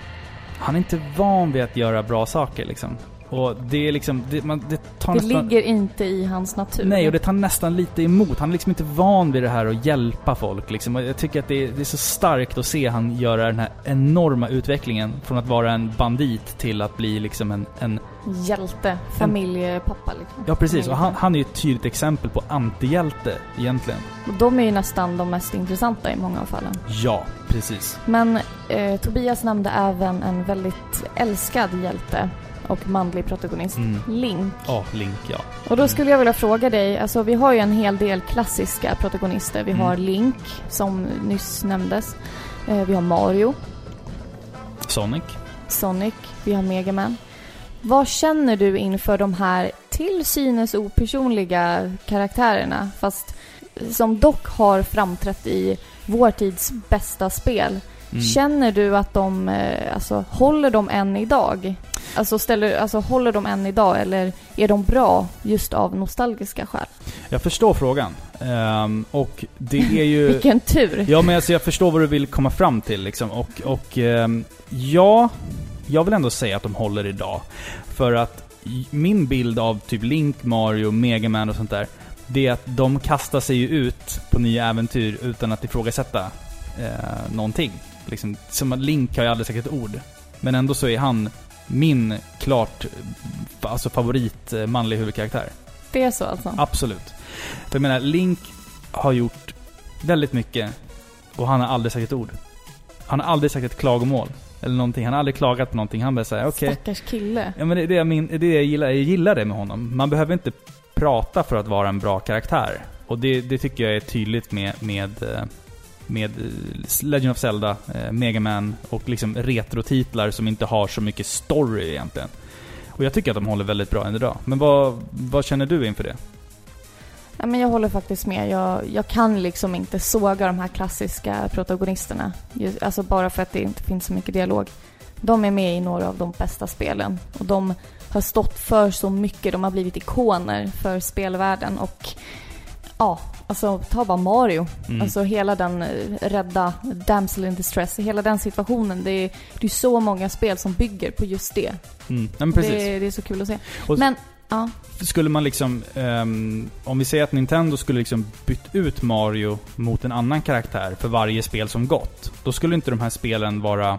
han är inte van vid att göra bra saker liksom. Och det är liksom, det, man, det tar Det nästan... ligger inte i hans natur. Nej, och det tar nästan lite emot. Han är liksom inte van vid det här att hjälpa folk liksom. Och jag tycker att det är, det är så starkt att se han göra den här enorma utvecklingen från att vara en bandit till att bli liksom en, en Hjälte, familjepappa liksom. Ja precis, och han, han är ju ett tydligt exempel på antihjälte egentligen. Och de är ju nästan de mest intressanta i många av fallen. Ja, precis. Men eh, Tobias nämnde även en väldigt älskad hjälte och manlig protagonist, Mm. Link. Ja, Link ja. Och då skulle jag vilja fråga dig, alltså vi har ju en hel del klassiska protagonister. Vi Mm. har Link, som nyss nämndes. Eh, vi har Mario, Sonic. Sonic, vi har Mega Man. Vad känner du inför de här till synes opersonliga karaktärerna? Fast som dock har framträtt i vår tids bästa spel. Mm. Känner du att de, eh, alltså håller de än idag? Alltså, ställer, alltså håller de än idag eller är de bra just av nostalgiska skäl? Jag förstår frågan. Ehm, och det är ju... Vilken tur! Ja men alltså jag förstår vad du vill komma fram till liksom. Och, och ehm, ja, jag vill ändå säga att de håller idag. För att min bild av typ Link, Mario, Mega Man och sånt där. Det är att de kastar sig ju ut på nya äventyr utan att ifrågasätta eh, någonting. Liksom, som Link har ju aldrig sagt ett ord. Men ändå så är han min klart alltså favorit eh, manlig huvudkaraktär. Det är så alltså? Absolut. För jag menar, Link har gjort väldigt mycket och han har aldrig sagt ett ord. Han har aldrig sagt ett klagomål. Eller någonting. Han har aldrig klagat på någonting. Han bara säger okej. Stackars kille. Ja men det är det jag, min, det är det jag gillar. Jag gillar det med honom. Man behöver inte prata för att vara en bra karaktär. Och det, det tycker jag är tydligt med, med, eh, med eh, Legend of Zelda, eh, Mega Man och liksom retrotitlar som inte har så mycket story egentligen. Och jag tycker att de håller väldigt bra än idag. Men vad, vad känner du inför det? Ja, men jag håller faktiskt med. Jag, jag kan liksom inte såga de här klassiska protagonisterna. Just, alltså bara för att det inte finns så mycket dialog. De är med i några av de bästa spelen. Och de har stått för så mycket. De har blivit ikoner för spelvärlden. Och ja, alltså ta bara Mario. Mm. Alltså hela den eh, rädda damsel in distress. Hela den situationen. Det är, det är så många spel som bygger på just det. Mm. Ja. Det, det är så kul att se. Och- Men, ja. Skulle man liksom, ehm, om vi säger att Nintendo skulle liksom bytt ut Mario mot en annan karaktär för varje spel som gått. Då skulle inte de här spelen vara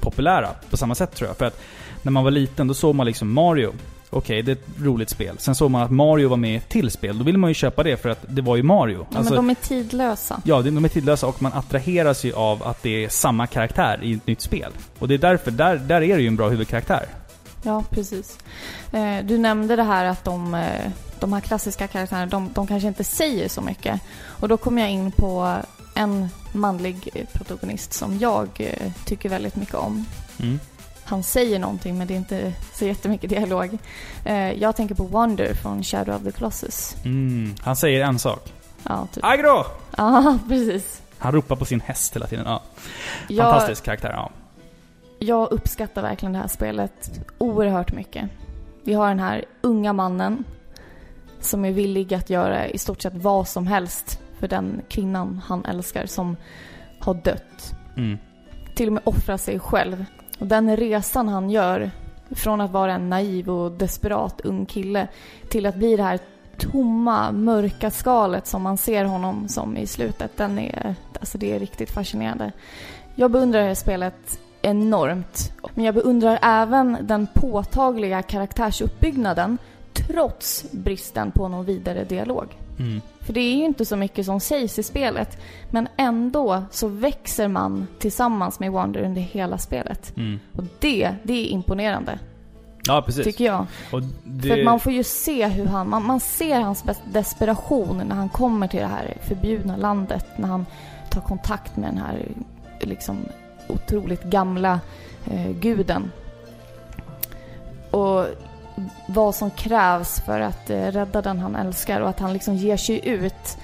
populära på samma sätt tror jag. För att när man var liten, då såg man liksom Mario. Okej, det är ett roligt spel. Sen såg man att Mario var med i ett till spel. Då ville man ju köpa det för att det var ju Mario. ja Alltså, men de är tidlösa. Ja, de är tidlösa och man attraheras ju av att det är samma karaktär i ett nytt spel. Och det är därför, där, där är det ju en bra huvudkaraktär. Ja, precis. Eh, du nämnde det här att de, eh, de här klassiska karaktärerna, de, de kanske inte säger så mycket. Och då kommer jag in på en manlig protagonist som jag eh, tycker väldigt mycket om. Mm. Han säger någonting men det är inte så jättemycket dialog. Eh, jag tänker på Wonder från Shadow of the Colossus. Mm. Han säger en sak. Ja, typ. Agro! Ja, precis. Han ropar på sin häst hela tiden. Ja. Jag, Fantastisk karaktär, ja. jag uppskattar verkligen det här spelet oerhört mycket. Vi har den här unga mannen som är villig att göra i stort sett vad som helst för den kvinnan han älskar som har dött. Mm. Till och med offra sig själv. Och den resan han gör från att vara en naiv och desperat ung kille till att bli det här tomma, mörka skalet som man ser honom som i slutet. Den är, alltså det är riktigt fascinerande. Jag beundrar det här spelet enormt. Men jag beundrar även den påtagliga karaktärsuppbyggnaden trots bristen på någon vidare dialog. Mm. För det är ju inte så mycket som sägs i spelet. Men ändå så växer man tillsammans med Wander under hela spelet. Mm. Och det, det är imponerande, Ja, precis. tycker jag. Det... För man får ju se hur han, man, man ser hans desperation när han kommer till det här förbjudna landet. När han tar kontakt med den här liksom otroligt gamla eh, guden. Och vad som krävs för att eh, rädda den han älskar och att han liksom ger sig ut.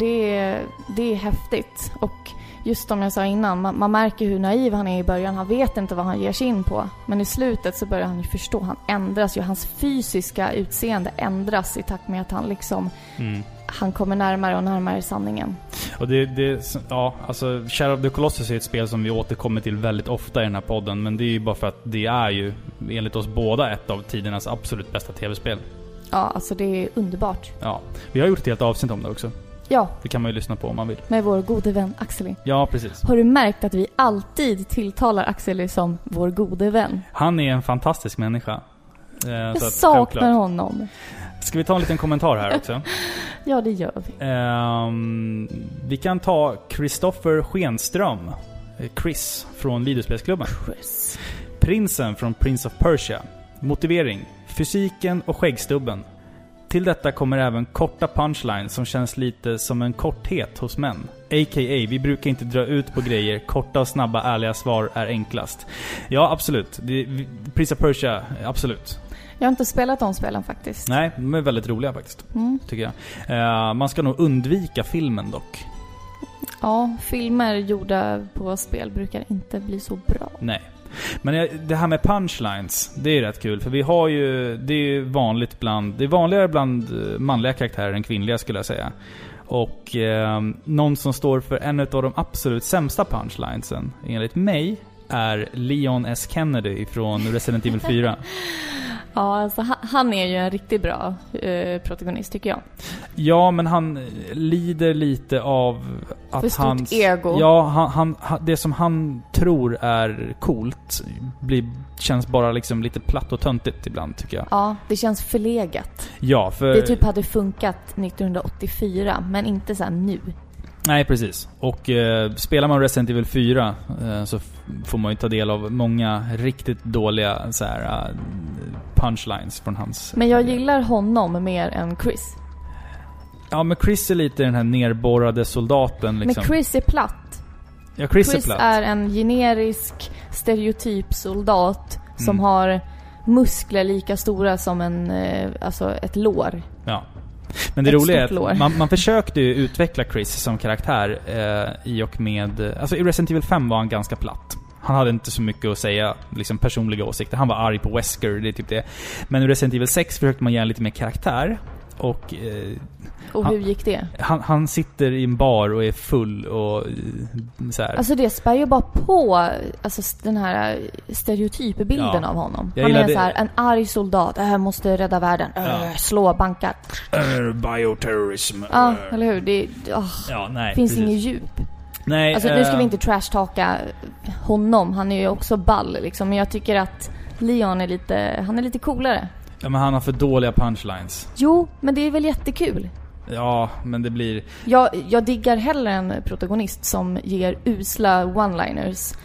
Det är, det är häftigt. Och just som jag sa innan, man, man märker hur naiv han är i början. Han vet inte vad han ger sig in på. Men i slutet så börjar han ju förstå. Han ändras ju. Hans fysiska utseende ändras i takt med att han liksom, Mm han kommer närmare och närmare sanningen. Och det, det, ja, alltså Shadow of the Colossus är ett spel som vi återkommer till väldigt ofta i den här podden. Men det är ju bara för att det är ju, enligt oss båda, ett av tidernas absolut bästa tv-spel. Ja, alltså det är underbart. Ja. Vi har gjort ett helt avsnitt om det också. Ja, Det kan man ju lyssna på om man vill. med vår gode vän Axeli. Ja, precis. Har du märkt att vi alltid tilltalar Axeli som vår gode vän? Han är en fantastisk människa. Eh, Jag saknar självklart. honom. Ska vi ta en liten kommentar här också? Ja, det gör vi. Ehm, vi kan ta Kristoffer Schenström. eh, Chris från videospelsklubben. Chris. Prinsen från Prince of Persia. Motivering. Fysiken och skäggstubben. Till detta kommer även korta punchlines som känns lite som en korthet hos män. A.k.a. vi brukar inte dra ut på grejer. Korta och snabba ärliga svar är enklast. Ja, absolut. Det, Prince of Persia, absolut. Jag har inte spelat de spelen faktiskt. Nej, de är väldigt roliga faktiskt. Mm. Tycker jag. Eh, man ska nog undvika filmen dock. Ja, filmer gjorda på spel brukar inte bli så bra. Nej. Men det här med punchlines, det är rätt kul. För vi har ju, det är ju vanligt bland, det är vanligare bland eh, manliga karaktärer än kvinnliga skulle jag säga. Och eh, någon som står för en av de absolut sämsta punchlinesen, enligt mig, är Leon S. Kennedy från Resident Evil 4. Ja, alltså han, är ju en riktigt bra eh, protagonist tycker jag. Ja, men han lider lite av att För stort hans... ego. Ja, han, han, han, det som han tror är coolt blir, känns bara liksom lite platt och töntigt ibland tycker jag. Ja, det känns förlegat. Ja, för... Det typ hade funkat 1984, men inte här nu. Nej, precis. Och eh, spelar man Resident Evil 4 eh, så får man ju ta del av många riktigt dåliga så här, eh, punchlines från hans... Men jag gillar honom mer än Chris. Ja, men Chris är lite den här nerborrade soldaten liksom. Men Chris är platt. ja, Chris, Chris är platt. är en generisk stereotyp soldat som Mm. har muskler lika stora som en, eh, alltså ett lår. Ja. Men det roliga är att man, man försökte ju utveckla Chris som karaktär eh, i och med... Alltså i Resident Evil 5 var han ganska platt. Han hade inte så mycket att säga, liksom personliga åsikter. Han var arg på Wesker, det är typ det. Men i Resident Evil 6 försökte man ge lite mer karaktär. Och eh, Och Han- hur gick det? han, han sitter i en bar och är full och eh, så här. Alltså det spär ju bara på alltså, den här stereotypbilden Ja. av honom. Jag Han är det- så här, en arg soldat, äh, måste rädda världen, äh, slå, banka. "Äh, bioterrorism. Ja, äh." eller hur? Det åh, ja, nej. finns precis. inget djup. Nej, Alltså nu ska eh, vi inte trashtalka honom, han är ju också ball liksom. Men jag tycker att Leon är lite, han är lite coolare. Ja, men han har för dåliga punchlines. Jo, men det är väl jättekul. Ja, men det blir... Jag, jag diggar hellre en protagonist som ger usla one-liners.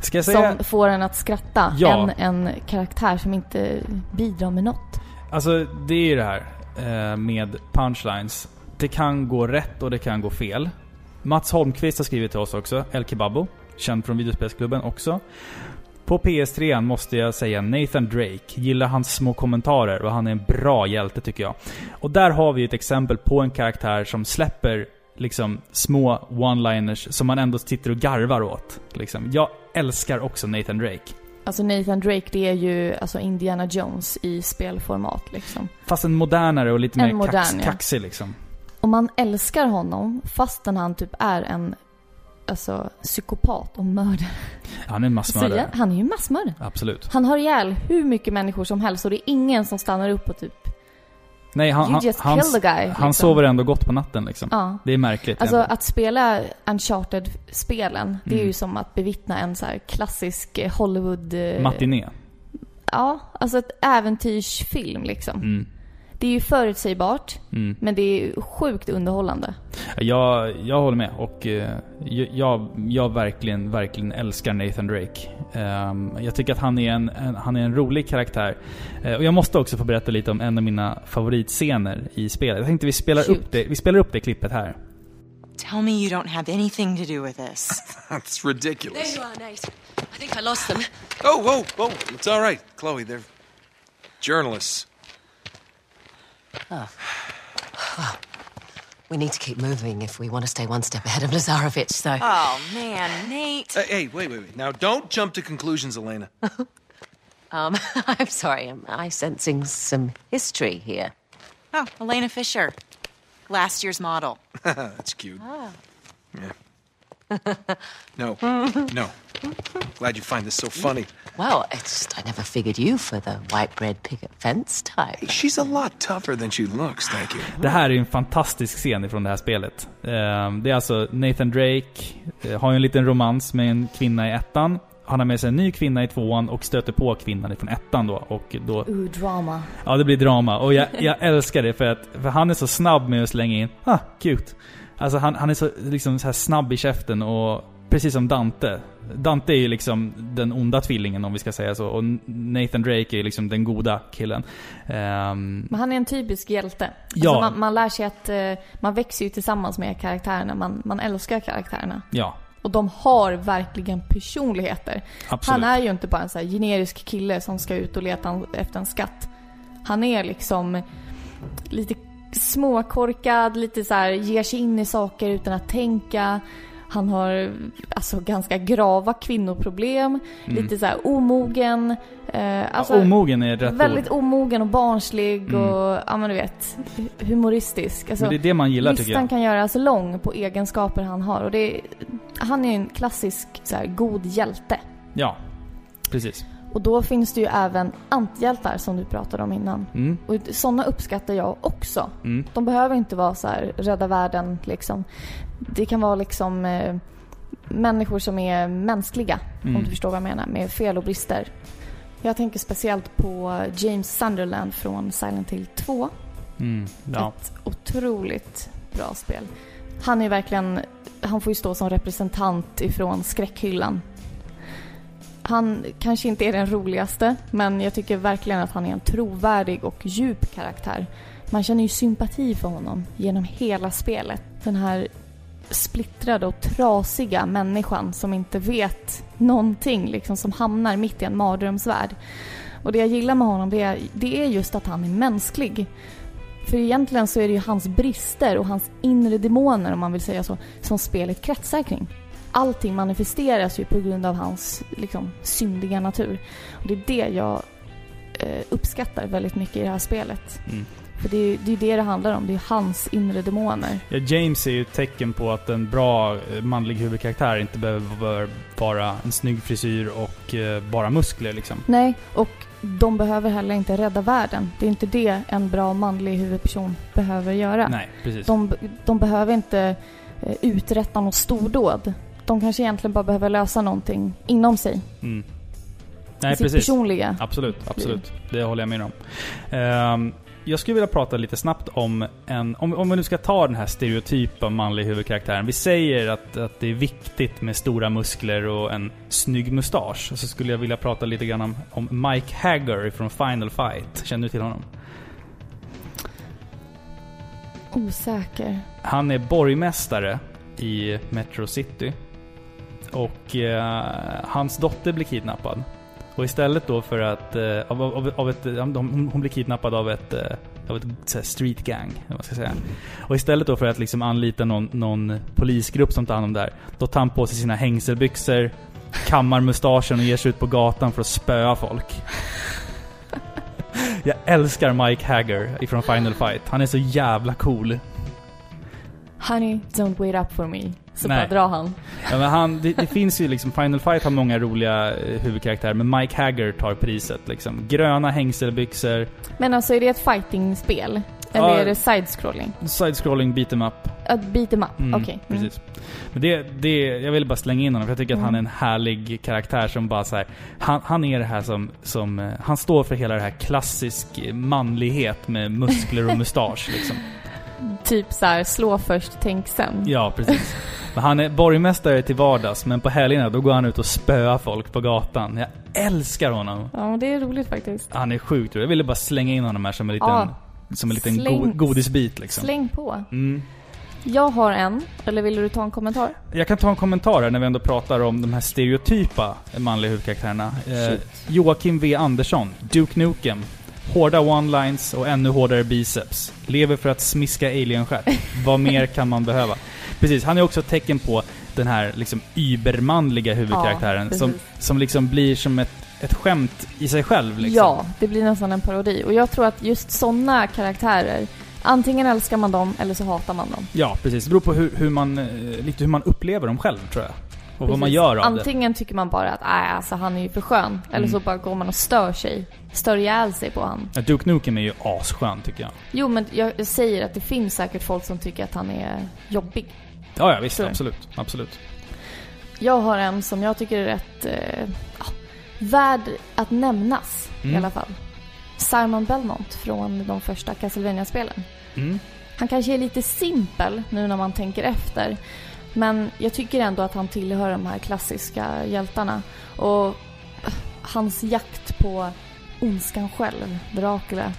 Ska jag säga... Som får en att skratta. Ja. Än en karaktär som inte bidrar med något. Alltså, det är ju det här eh, med punchlines. Det kan gå rätt och det kan gå fel. Mats Holmqvist har skrivit till oss också, El Kebabo. Känd från videospelsklubben också. På PS3 måste jag säga Nathan Drake. Gillar hans små kommentarer och han är en bra hjälte tycker jag. Och där har vi ett exempel på en karaktär som släpper liksom små one-liners som man ändå sitter och garvar åt. Liksom. Jag älskar också Nathan Drake. Alltså Nathan Drake, det är ju alltså Indiana Jones i spelformat liksom. Fast en modernare och lite En mer modern, kax, ja. kaxig liksom. Och man älskar honom fastän han typ är en alltså, psykopat och mördare. Han är en massmördare. han är ju massmördare. Absolut. Han har ihjäl hur mycket människor som helst och det är ingen som stannar upp och typ Nej, han, han, the guy, han liksom. sover ändå gott på natten liksom. Ja. Det är märkligt. Alltså ändå. att spela Uncharted-spelen, det är Mm. ju som att bevittna en så klassisk eh, Hollywood... eh, Matiné. Ja, alltså ett äventyrsfilm liksom. Mm. Det är ju förutsägbart, Mm. men det är ju sjukt underhållande. Jag, jag håller med och eh, jag- jag, verkligen, verkligen älskar Nathan Drake. Ehm, jag tycker att han är en, en, han är en rolig karaktär. Eh, och jag måste också få berätta lite om en av mina favoritscener i spelet. Jag tänkte vi spelar, Shoot. upp det, vi spelar upp det klippet här. Tell me you don't have anything to do with this. That's ridiculous. There you are, Nate. I think I lost them. Oh, whoa, whoa. It's all right, Chloe. They're journalists. We need to keep moving if we want to stay one step ahead of Lazarevich, so. Oh, man, Nate. Hey, hey, wait, wait, wait. Now, don't jump to conclusions, Elena. Um, I'm sorry, am I sensing some history here? Oh, Elena Fisher. Last year's model. That's cute. Yeah. No, no. Glad you find this so funny. Well, it's just I never figured you for the white bread picket fence type. She's a lot tougher than she looks, thank you. Det här är en fantastisk scen ifrån det här spelet. Ehm, Det är alltså Nathan Drake, eh, har ju en liten romans med en kvinna i ettan. Han har med sig en ny kvinna i tvåan och stöter på kvinnan från ettan då. Och då Uh, drama. Ja, det blir drama. Och jag, jag älskar det för att för han är så snabb med att slänga in ah, cute. Alltså han, han är så, liksom, så här snabb i käften och precis som Dante. Dante är ju liksom den onda tvillingen om vi ska säga så. Och Nathan Drake är ju liksom den goda killen. Ehm, Men han är en typisk hjälte. Ja. Alltså man, man lär sig att eh, man växer ju tillsammans med karaktärerna. Man, man älskar karaktärerna. ja, Och de har verkligen personligheter. absolut. Han är ju inte bara en så generisk kille som ska ut och leta efter en skatt. Han är liksom lite småkorkad, lite så här ger sig in i saker utan att tänka. Han har alltså ganska grava kvinnoproblem, Mm. lite så här omogen. Eh, alltså, ja, omogen är rätt Väldigt ord. omogen och barnslig Mm. och, ja men du vet, humoristisk. Alltså, Men det är det man gillar tycker listan jag. kan göras lång på egenskaper han har och det är, han är en klassisk så här, god hjälte. Ja, precis. Och då finns det ju även antihjältar som du pratade om innan. Mm, Och sådana uppskattar jag också. mm, De behöver inte vara så här rädda världen liksom. Det kan vara liksom eh, människor som är mänskliga, Mm. om du förstår vad jag menar, med fel och brister. Jag tänker speciellt på James Sunderland från Silent Hill 2. mm, ja. Ett otroligt bra spel. Han är verkligen, han får ju stå som representant ifrån skräckhyllan. Han kanske inte är den roligaste, men jag tycker verkligen att han är en trovärdig och djup karaktär. Man känner ju sympati för honom genom hela spelet. Den här splittrade och trasiga människan som inte vet någonting, liksom som hamnar mitt i en mardrömsvärld. Och det jag gillar med honom det är, det är just att han är mänsklig. För egentligen så är det ju hans brister och hans inre demoner, om man vill säga så, som spelet kretsar kring. Allting manifesteras ju på grund av hans liksom, syndiga natur. Och det är det jag eh, uppskattar väldigt mycket i det här spelet. Mm. För det är det är det det handlar om, det är hans inre demoner. Ja, James är ju ett tecken på att en bra eh, manlig huvudkaraktär inte behöver vara en snygg frisyr och eh, bara muskler liksom. Nej, och de behöver heller inte rädda världen. Det är inte det en bra manlig huvudperson behöver göra. Nej, precis. De, de behöver inte eh, uträtta något stordåd. De kanske egentligen bara behöver lösa någonting inom sig. Mm. Nej, precis. personliga. Absolut, absolut. Det håller jag med om. Ehm, jag skulle vilja prata lite snabbt om en... Om, om vi nu ska ta den här stereotypa manliga huvudkaraktären. Vi säger att, att det är viktigt med stora muskler och en snygg mustasch. Så skulle jag vilja prata lite grann om, om Mike Hagger från Final Fight. Känner du till honom? Osäker. Han är borgmästare i Metro City. Och eh, hans dotter blir kidnappad. Och istället då för att... Eh, av, av, av ett, hon blir kidnappad av ett, eh, av ett så här, street gang, eller vad man ska säga. Och istället då för att liksom anlita någon, någon polisgrupp som tar hand om det här. Då tar han på sig sina hängselbyxor, kammar mustaschen och ger sig ut på gatan för att spöa folk. Jag älskar Mike Hagger ifrån Final Fight. Han är så jävla cool. Honey, don't wait up for me. Så Nej. bara drar han. Ja, men han, det, det finns ju liksom, Final Fight har många roliga eh, huvudkaraktärer, men Mike Hagger tar priset liksom. Gröna hängselbyxor, Men alltså är det ett fighting-spel? Eller Ja. är det side-scrolling? side-scrolling beat em up. Att beat em up? Mm, Okej. Mm. Precis. Men det, det, jag vill bara slänga in honom för jag tycker att Mm. han är en härlig karaktär som bara så här, han, han är det här som, som, eh, han står för hela det här klassisk manlighet med muskler och mustasch liksom. Typ så här, slå först, tänk sen. Ja, precis. Men han är borgmästare till vardags, men på helgerna då går han ut och spöar folk på gatan. Jag älskar honom. Ja, det är roligt faktiskt. Han är sjukt rolig. Jag ville bara slänga in honom här som en liten, Ja. som en liten Släng- go godisbit liksom. Släng på. Mm. Jag har en, eller vill du ta en kommentar? Jag kan ta en kommentar här när vi ändå pratar om de här stereotypa manliga huvudkaraktärerna. Eh. Joakim V Andersson, Duke Nukem. Hårda one-lines och ännu hårdare biceps. Lever för att smiska alienstjärt. Vad mer kan man behöva? Precis, han är också ett tecken på den här liksom übermanliga huvudkaraktären. Ja, som, som liksom blir som ett, ett skämt i sig själv. Liksom. Ja, det blir nästan en parodi. Och jag tror att just sådana karaktärer, antingen älskar man dem eller så hatar man dem. Ja, precis. Det beror på hur, hur man, eh, lite hur man upplever dem själv, tror jag. Och vad man gör av det. Antingen tycker man bara att nej, alltså han är ju för skön. Eller Mm. så bara går man och stör sig. Stör ihjäl sig på han. Ja, Duke Nukem är ju asskön, tycker jag. Jo, men jag, jag säger att det finns säkert folk som tycker att han är jobbig. Ja, ja visst. Absolut. Absolut. Jag har en som jag tycker är rätt eh, ja, värd att nämnas i Mm. alla fall. Simon Belmont från de första Castlevania spelen Mm. Han kanske är lite simpel nu när man tänker efter. Men jag tycker ändå att han tillhör de här klassiska hjältarna. Och hans jakt på ondskan själv, Dracula,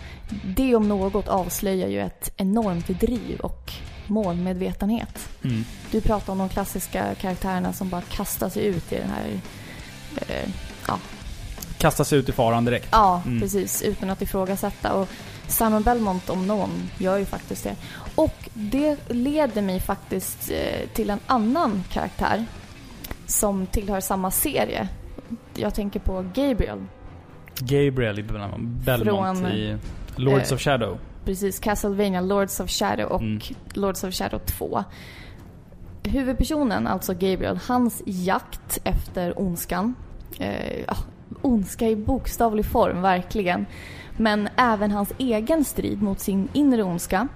det om något avslöjar ju ett enormt driv och målmedvetenhet. Mm. Du pratar om de klassiska karaktärerna som bara kastar sig ut i den här... Eh, ja, Kastar sig ut i faran direkt. ja Mm. precis. Utan att ifrågasätta. Och Simon Belmont om någon gör ju faktiskt det. Och det leder mig faktiskt eh, till en annan karaktär som tillhör samma serie. Jag tänker på Gabriel. Gabriel i Belmont, Belmont Från, i Lords eh, of Shadow. Precis, Castlevania, Lords of Shadow och Mm. Lords of Shadow 2. Huvudpersonen, alltså Gabriel, hans jakt efter ondskan. Eh, ja, ondska i bokstavlig form, verkligen. Men även hans egen strid mot sin inre ondska.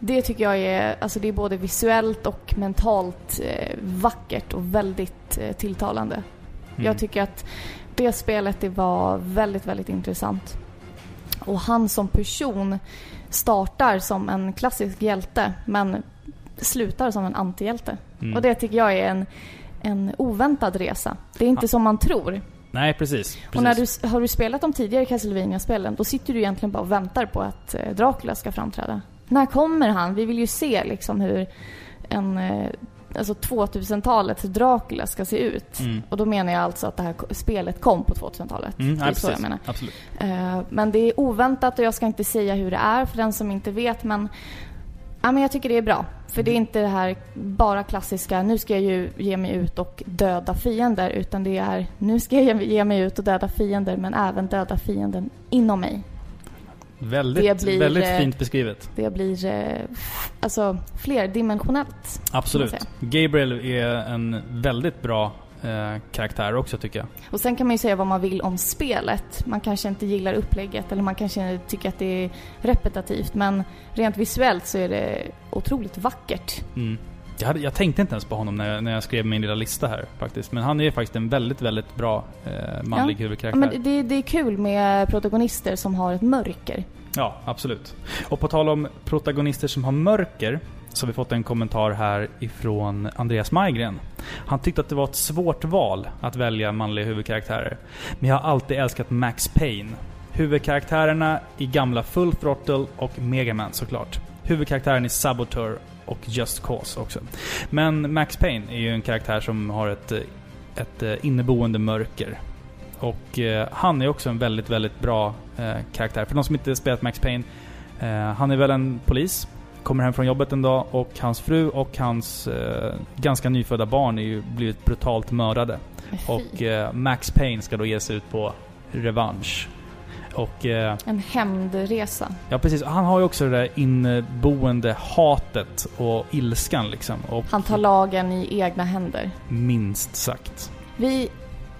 Det tycker jag är, alltså det är både visuellt och mentalt eh, vackert och väldigt eh, tilltalande. Mm. Jag tycker att det spelet det var väldigt, väldigt intressant. Och han som person startar som en klassisk hjälte men slutar som en antihjälte. Mm. Och det tycker jag är en, en oväntad resa. Det är inte Ja. som man tror. Nej, precis. precis. Och när du, har du spelat de tidigare Castlevania-spelen då sitter du egentligen bara och väntar på att eh, Dracula ska framträda. När kommer han? Vi vill ju se liksom hur en eh, alltså 2000-talets Dracula ska se ut. Mm. Och då menar jag alltså att det här spelet kom på 2000-talet. Mm, det är så jag menar. Absolut. Eh, Men det är oväntat och jag ska inte säga hur det är för den som inte vet men Ja, men jag tycker det är bra. För det är inte det här bara klassiska, nu ska jag ju ge mig ut och döda fiender. Utan det är, nu ska jag ge mig ut och döda fiender men även döda fienden inom mig. Väldigt, Det blir, väldigt eh, fint beskrivet. Det blir eh, alltså flerdimensionellt. Absolut. Gabriel är en väldigt bra eh, karaktär också tycker jag. Och sen kan man ju säga vad man vill om spelet. Man kanske inte gillar upplägget eller man kanske tycker att det är repetitivt. Men rent visuellt så är det otroligt vackert. Mm. Jag, hade, jag tänkte inte ens på honom när jag, när jag skrev min lilla lista här faktiskt. Men han är faktiskt en väldigt, väldigt bra eh, manlig Ja. Ja, huvudkaraktär. men det, det är kul med protagonister som har ett mörker. Ja, absolut. Och på tal om protagonister som har mörker, så har vi fått en kommentar här ifrån Andreas Majgren. Han tyckte att det var ett svårt val att välja manliga huvudkaraktärer. Men jag har alltid älskat Max Payne. Huvudkaraktärerna i gamla Full Throttle och Mega Man såklart. Huvudkaraktären i Saboteur och Just Cause också. Men Max Payne är ju en karaktär som har ett, ett eh, inneboende mörker. Och eh, han är också en väldigt, väldigt bra eh, karaktär. För de som inte spelat Max Payne, eh, han är väl en polis. Kommer hem från jobbet en dag och hans fru och hans ganska nyfödda barn är ju blivit brutalt mördade. Och Max Payne ska då ge sig ut på revansch. Och eh, En hämndresa. ja precis, han har ju också det där inneboende hatet och ilskan liksom. Och Han tar lagen i egna händer. minst sagt. Vi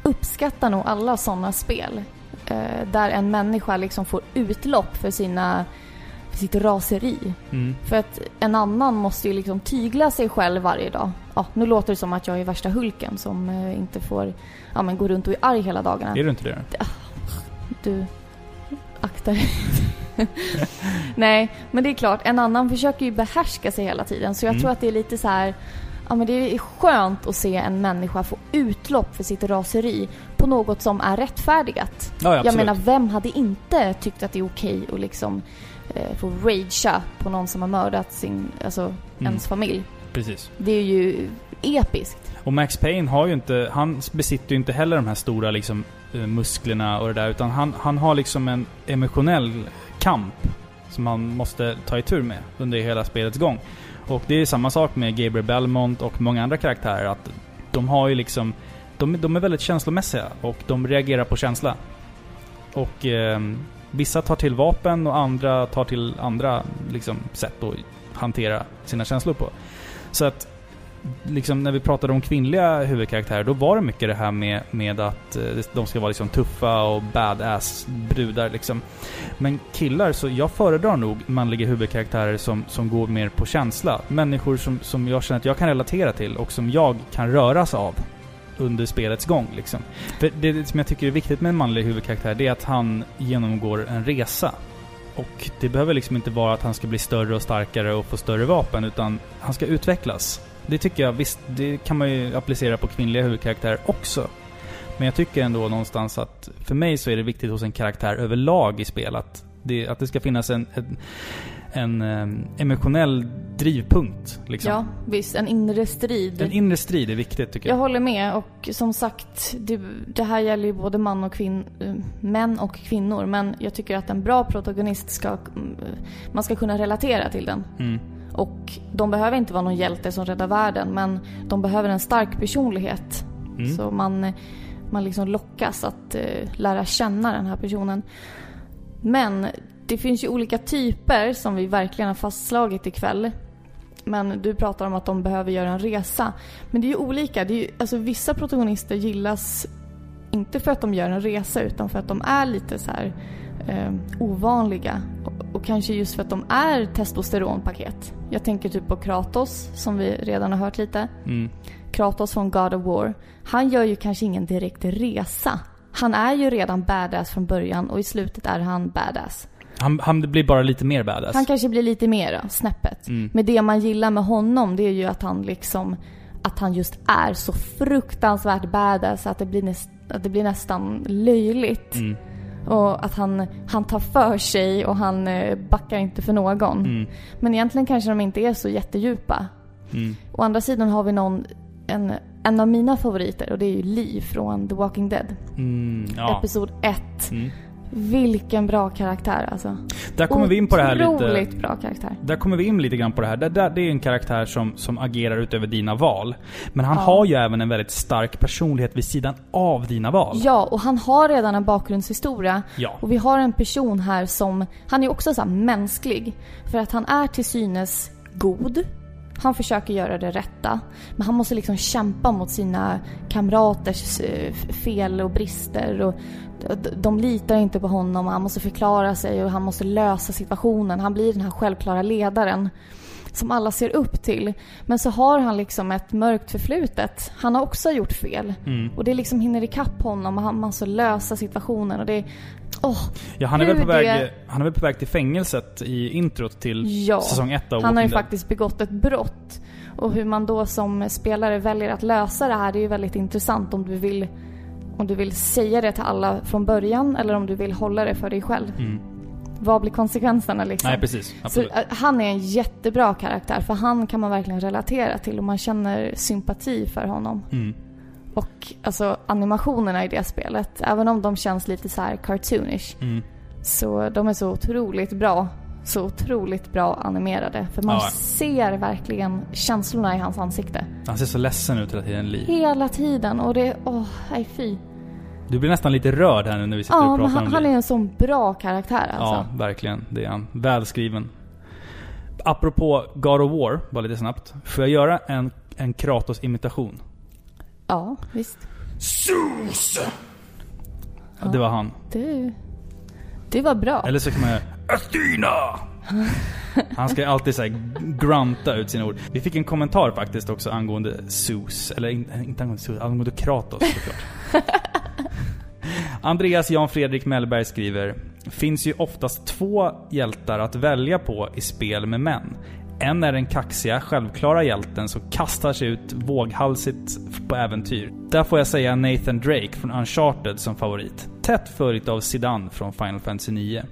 uppskattar nog alla sådana spel. Eh, där en människa liksom får utlopp för, sina, för sitt raseri. Mm. För att en annan måste ju liksom tygla sig själv varje dag. Ja, nu låter det som att jag är värsta Hulken som eh, inte får ja, men gå runt och är arg hela dagarna. Är du inte det? Du, akta dig. Nej, men det är klart, en annan försöker ju behärska sig hela tiden. Så jag Mm. tror att det är lite så här... Ja, men det är skönt att se en människa få utlopp för sitt raseri på något som är rättfärdigat. Ja, ja, jag menar, vem hade inte tyckt att det är okej att liksom eh, få ragea på någon som har mördat sin, alltså, Mm. ens familj? Precis. Det är ju episkt. Och Max Payne har ju inte, han besitter ju inte heller de här stora liksom eh, musklerna och det där. Utan han, han har liksom en emotionell kamp som han måste ta itu med under hela spelets gång. Och det är samma sak med Gabriel Belmont och många andra karaktärer. Att de har ju liksom, de, de är väldigt känslomässiga och de reagerar på känsla. Och eh, vissa tar till vapen och andra tar till andra liksom, sätt att hantera sina känslor på. Så att liksom när vi pratade om kvinnliga huvudkaraktärer, då var det mycket det här med, med att eh, de ska vara liksom tuffa och badass brudar liksom. Men killar, så jag föredrar nog manliga huvudkaraktärer som, som går mer på känsla. Människor som, som jag känner att jag kan relatera till och som jag kan röras av under spelets gång liksom. För det som jag tycker är viktigt med en manlig huvudkaraktär, det är att han genomgår en resa. Och det behöver liksom inte vara att han ska bli större och starkare och få större vapen, utan han ska utvecklas. Det tycker jag, visst, det kan man ju applicera på kvinnliga huvudkaraktärer också. Men jag tycker ändå någonstans att för mig så är det viktigt hos en karaktär överlag i spel att det, att det ska finnas en, en, en em, emotionell drivpunkt. Liksom. Ja, visst. En inre strid. En inre strid är viktigt tycker Jag jag. håller med och som sagt, det, det här gäller ju både man och kvin, eh, män och kvinnor. Men jag tycker att en bra protagonist ska, mm, man ska kunna relatera till den. Mm. Och de behöver inte vara någon hjälte som räddar världen men de behöver en stark personlighet. Mm. Så man, man liksom lockas att eh, lära känna den här personen. Men det finns ju olika typer som vi verkligen har fastslagit ikväll. Men du pratar om att de behöver göra en resa. Men det är ju olika. Det är ju, alltså, vissa protagonister gillas inte för att de gör en resa utan för att de är lite så här eh, ovanliga. Och, kanske just för att de är testosteronpaket. Jag tänker typ på Kratos som vi redan har hört lite. Mm. Kratos från God of War. Han gör ju kanske ingen direkt resa. Han är ju redan badass från början och i slutet är han badass. Han, han blir bara lite mer badass. Han kanske blir lite mer snäppet. Mm. Men det man gillar med honom det är ju att han liksom att han just är så fruktansvärt badass att det blir, näst, att det blir nästan löjligt. Mm. Och att han, han tar för sig och han eh, backar inte för någon. Mm. Men egentligen kanske de inte är så jättedjupa. Mm. Å andra sidan har vi någon, en, en av mina favoriter och det är ju Lee från The Walking Dead. Mm, ja. Episod 1. Mm. Vilken bra karaktär alltså. Där kommer vi in på det här lite... Otroligt bra karaktär. Där kommer vi in lite grann på det här. Det, där, det är en karaktär som, som agerar utöver dina val. Men han Ja. har ju även en väldigt stark personlighet vid sidan av dina val. Ja, och han har redan en bakgrundshistoria. Ja. Och vi har en person här som, han är också så här mänsklig. För att han är till synes god. Han försöker göra det rätta. Men han måste liksom kämpa mot sina kamraters eh, fel och brister. Och de litar inte på honom och han måste förklara sig och han måste lösa situationen. Han blir den här självklara ledaren som alla ser upp till. Men så har han liksom ett mörkt förflutet. Han har också gjort fel. Mm. Och det liksom hinner ikapp honom och han måste lösa situationen och det... Åh! Ja, han, är väl på väg, det- han är väl på väg till fängelset i introt till Ja, säsong 1 av han har ju Walking Dead. faktiskt begått ett brott. Och hur man då som spelare väljer att lösa det här, är ju väldigt intressant om du vill om du vill säga det till alla från början eller om du vill hålla det för dig själv. Mm. Vad blir konsekvenserna liksom? Nej, precis. Så, Absolut. äh, han är en jättebra karaktär för han kan man verkligen relatera till och man känner sympati för honom. Mm. Och alltså animationerna i det spelet, även om de känns lite så här cartoonish, Mm. så de är så otroligt bra. Så otroligt bra animerade. För man Ja. ser verkligen känslorna i hans ansikte. Han ser så ledsen ut hela tiden, Lee. Hela tiden och det, åh, nej fy. Du blir nästan lite rörd här nu när vi sitter Ja, och men pratar han, om han Lee. är en sån bra karaktär alltså. Ja, verkligen. Det är han. Välskriven. Apropå God of War, bara lite snabbt. Får jag göra en, en Kratos-imitation? Ja, visst. Sus! Ja, det var han. Det, det var bra. Eller så kan man göra Athena! Han ska alltid så här grunta ut sina ord. Vi fick en kommentar faktiskt också angående Zeus. Eller in, inte angående Zeus, angående Kratos såklart. Andreas Jan Fredrik Mellberg skriver Finns ju oftast två hjältar att välja på i spel med män. En är den kaxiga, självklara hjälten som kastar sig ut våghalsigt på äventyr. Där får jag säga Nathan Drake från Uncharted som favorit. Tätt följt av Zidane från Final Fantasy 9.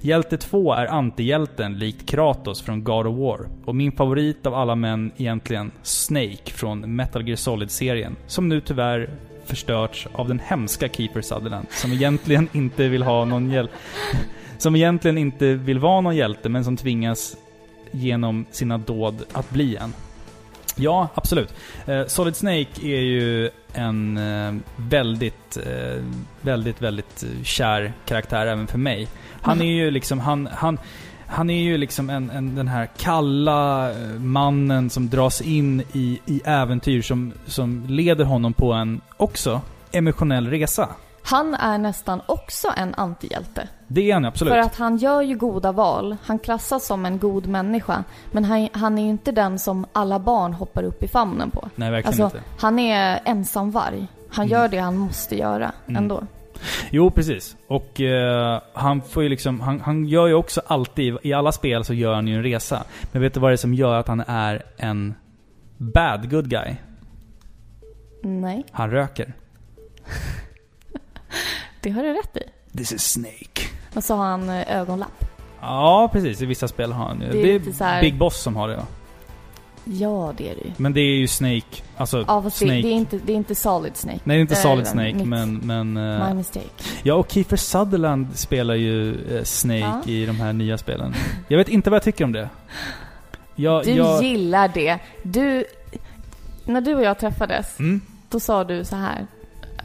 Hjälte 2 är antihjälten likt Kratos från God of War. Och min favorit av alla män egentligen Snake från Metal Gear Solid-serien. Som nu tyvärr förstörts av den hemska Keeper Sutherland. Som egentligen inte vill ha någon hjälp. Som egentligen inte vill vara någon hjälte men som tvingas genom sina dåd att bli en. Ja, absolut. Eh, Solid Snake är ju en eh, väldigt, eh, väldigt, väldigt eh, kär karaktär även för mig. Han är ju liksom, han, han, han är ju liksom en, en, den här kalla eh, mannen som dras in i, i äventyr som, som leder honom på en, också, emotionell resa. Han är nästan också en antihjälte. Det är han absolut. För att han gör ju goda val. Han klassas som en god människa. Men han, han är ju inte den som alla barn hoppar upp i famnen på. Nej, verkligen alltså, inte. han är ensamvarg. Han Mm. gör det han måste göra Mm. ändå. Jo, precis. Och eh, han får ju liksom, han, han gör ju också alltid, i alla spel så gör han ju en resa. Men vet du vad det är som gör att han är en Bad good guy. Nej, Han röker. det har du rätt i. This is Snake. Och så har han eh, ögonlapp. Ja, precis. I vissa spel har han ju. Det Det är är, lite så här- Big Boss som har det va? Ja, det är det ju. Men det är ju Snake. Alltså, Ja, fast det, Snake. det, är inte, det är inte Solid Snake. Nej, det är inte Eh, Solid Snake, mitt- men... men eh, My mistake. ja, och Kiefer Sutherland spelar ju Snake Ja. i de här nya spelen. Jag vet inte vad jag tycker om det. Jag, Du jag, gillar det. Du... När du och jag träffades, Mm. då sa du så här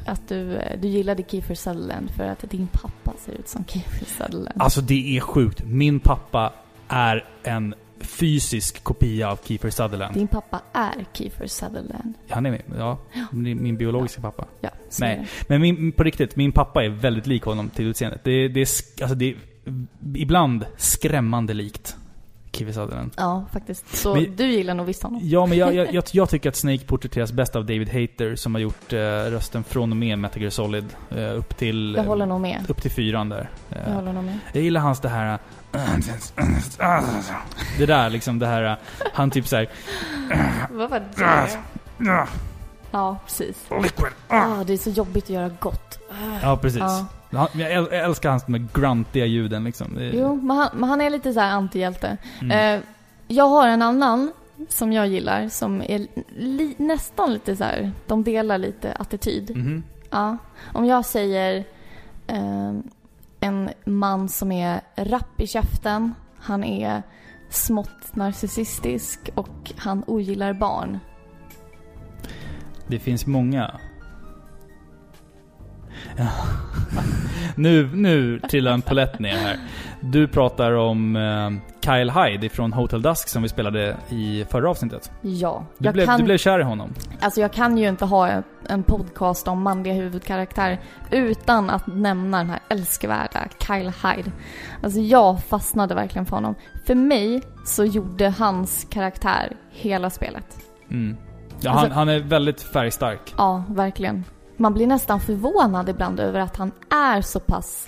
att du, eh, du gillade Kiefer Sutherland för att din pappa ser ut som Kiefer Sutherland. Alltså det är sjukt. Min pappa är en fysisk kopia av Kiefer Sutherland. Din pappa är Kiefer Sutherland. Han är min, ja, min, biologiska pappa. Ja, så är Nej, men min, på riktigt, min pappa är väldigt lik honom till utseendet. Det, det, är, alltså det är ibland skrämmande likt Kiefer Sutherland. Ja, faktiskt. Så Men- du gillar nog visst honom. Ja, men jag, jag, jag, jag tycker att Snake porträtteras bäst av David Hayter som har gjort eh, rösten från och med Metal Gear Solid eh, upp till... Jag håller nog med. Upp till fyran där. Eh, Jag håller nog med. jag gillar hans det här... Det där liksom, det här... Han typ såhär... Vad var det? Ja, precis. Ah, det är så jobbigt att göra gott. Ja, precis. Ja. Han, jag äl- jag älskar hans med gruntiga ljuden liksom. Jo, men han, men han är lite så här antihjälte. Mm. Eh, jag har en annan som jag gillar som är li, nästan lite så här. de delar lite attityd. Mhm. Ja. Om jag säger eh, en man som är rapp i käften, han är smått narcissistisk och han ogillar barn. Det finns många. Ja. nu, nu trillar en polett ner här. Du pratar om eh, Kyle Hyde från Hotel Dusk som vi spelade i förra avsnittet. Ja, Du, blev, kan, du blev kär i honom. alltså jag kan ju inte ha en, en podcast om manliga huvudkaraktärer utan att nämna den här älskvärda Kyle Hyde. Alltså jag fastnade verkligen för honom. För mig så gjorde hans karaktär hela spelet. Mm. Ja, Alltså- han, han är väldigt färgstark. Ja, verkligen. Man blir nästan förvånad ibland över att han är så pass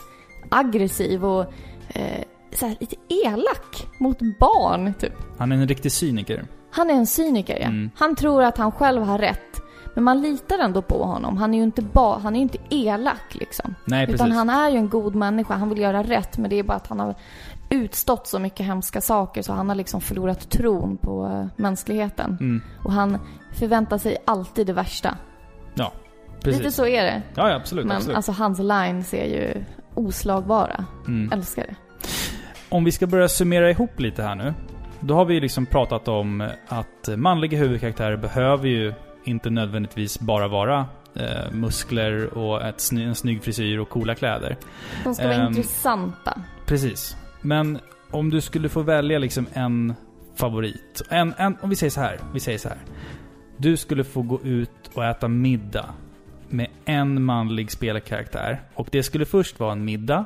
aggressiv och eh, så lite elak mot barn, typ. Han är en riktig cyniker. Han är en cyniker, ja. Mm. Han tror att han själv har rätt. Men man litar ändå på honom. Han är ju inte, ba- han är inte elak, liksom. Nej, Utan precis. han är ju en god människa. Han vill göra rätt, men det är bara att han har utstått så mycket hemska saker så han har liksom förlorat tron på eh, mänskligheten. Mm. Och han förväntar sig alltid det värsta. Ja, precis. Lite så är det. Ja, ja, absolut. Men absolut. alltså hans lines är ju oslagbara. Mm. Älskar det. Om vi ska börja summera ihop lite här nu. Då har vi liksom pratat om att manliga huvudkaraktärer behöver ju inte nödvändigtvis bara vara eh, muskler och ett en snygg frisyr och coola kläder. De ska vara Ehm, intressanta. Precis. Men om du skulle få välja liksom en favorit. En, en, om vi säger så här. Vi säger så här. Du skulle få gå ut och äta middag med en manlig spelarkaraktär. Och det skulle först vara en middag.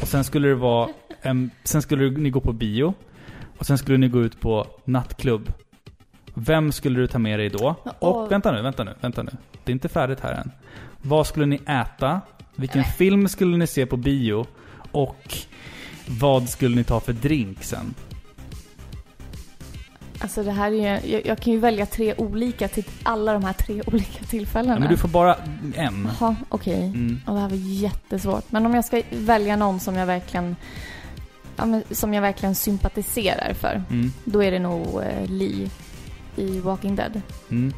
Och sen skulle det vara en, Sen skulle ni gå på bio. Och sen skulle ni gå ut på nattklubb. Vem skulle du ta med dig då? Och vänta nu, vänta nu, vänta nu. Det är inte färdigt här än. Vad skulle ni äta? Vilken film skulle ni se på bio? Och vad skulle ni ta för drink sen? Alltså det här är ju, jag, jag kan ju välja tre olika till alla de här tre olika tillfällena. Ja, men du får bara en. Jaha, okej. Mm. Och det här var jättesvårt. Men om jag ska välja någon som jag verkligen ja, men, som jag verkligen sympatiserar för. Mm. Då är det nog eh, Lee i Walking Dead. Mm.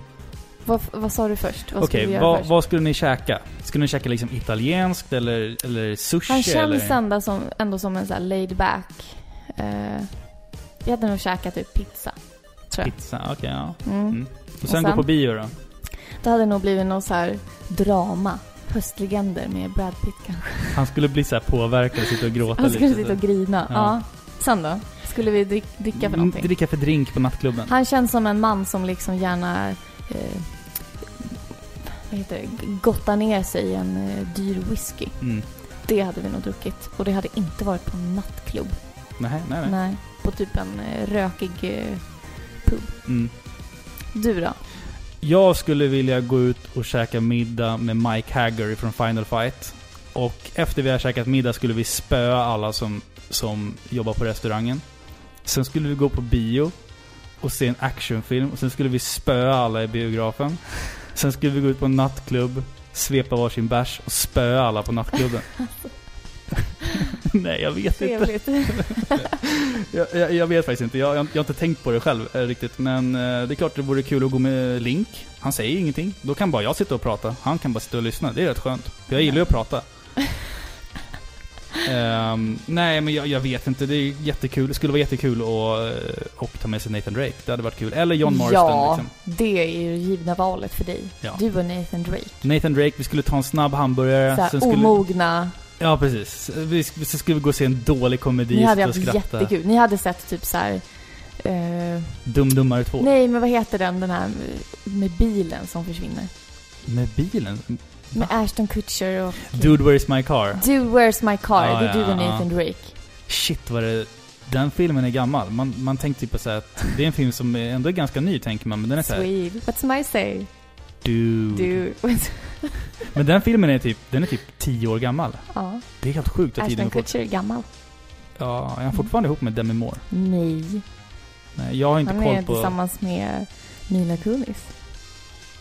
Vad, vad sa du först? Vad skulle Okej, göra vad, vad skulle ni käka? Skulle ni käka liksom italienskt eller, eller sushi? Han känns eller? ändå som, ändå som en sån här laid back. Eh, jag hade nog käkat typ pizza. Tror jag. Pizza, okej ja. Mm. Mm. Och Och sen, sen? gå på bio då? Det hade nog blivit någon så här drama. Höstlegender med Brad Pitt kanske. Han skulle bli så här påverkad och sitta och gråta Han skulle lite. sitta och grina. Ja. Ja. Sen då? Skulle vi drick, dricka för Mm, någonting? Dricka för drink på nattklubben. Han känns som en man som liksom gärna eh, vad heter det? gottar ner sig i en eh, dyr whisky. Mm. Det hade vi nog druckit. Och det hade inte varit på en nattklubb. Nej, nej, nej. Nej. På typ en eh, rökig eh, pub. Mm. Du då? Jag skulle vilja gå ut och käka middag med Mike Hagger från Final Fight. Och efter vi har käkat middag skulle vi spöa alla som, som jobbar på restaurangen. Sen skulle vi gå på bio. och se en actionfilm och sen skulle vi spöa alla i biografen. Sen skulle vi gå ut på en nattklubb, svepa varsin bärs och spöa alla på nattklubben. Nej, jag vet inte. Trevligt. Jag, jag, jag vet faktiskt inte. Jag, jag, har inte tänkt på det själv eh, riktigt. Men eh, det är klart det vore kul att gå med Link. Han säger ingenting. Då kan bara jag sitta och prata. Han kan bara sitta och lyssna. Det är rätt skönt. För jag gillar ju att prata. Ehm, nej, men jag, jag vet inte. Det är jättekul. Det skulle vara jättekul att eh, och ta med sig Nathan Drake. Det hade varit kul. Eller John Marston ja, liksom. det är ju givna valet för dig. Ja. Du och Nathan Drake. Nathan Drake, vi skulle ta en snabb hamburgare. Såhär sen skulle, omogna. Ja, precis. Vi, så skulle vi gå och se en dålig komedi Ni hade haft jättekul. Ni hade sett typ så här. Eh, Dum Dummare 2. nej, men vad heter den, den här med- bilen som försvinner? Med bilen? Med Ashton Kutcher och... Dude, where's my car? Dude, where's my car? Ja, det är du ja, och Nathan. Drake. Shit vad det... Den filmen är gammal. Man, man tänkte typ på så här att det är en film som ändå är ganska ny tänker man, men den är såhär... Sweet. What's my say? Dude. Dude. Men den filmen är typ, den är typ 10 år gammal. ja. Det är helt sjukt att tiden går. Kutcher är gammal. Ja, är han fortfarande ihop med Demi Moore? Nej. Nej, jag har inte Han koll är på... tillsammans med Mila Kunis.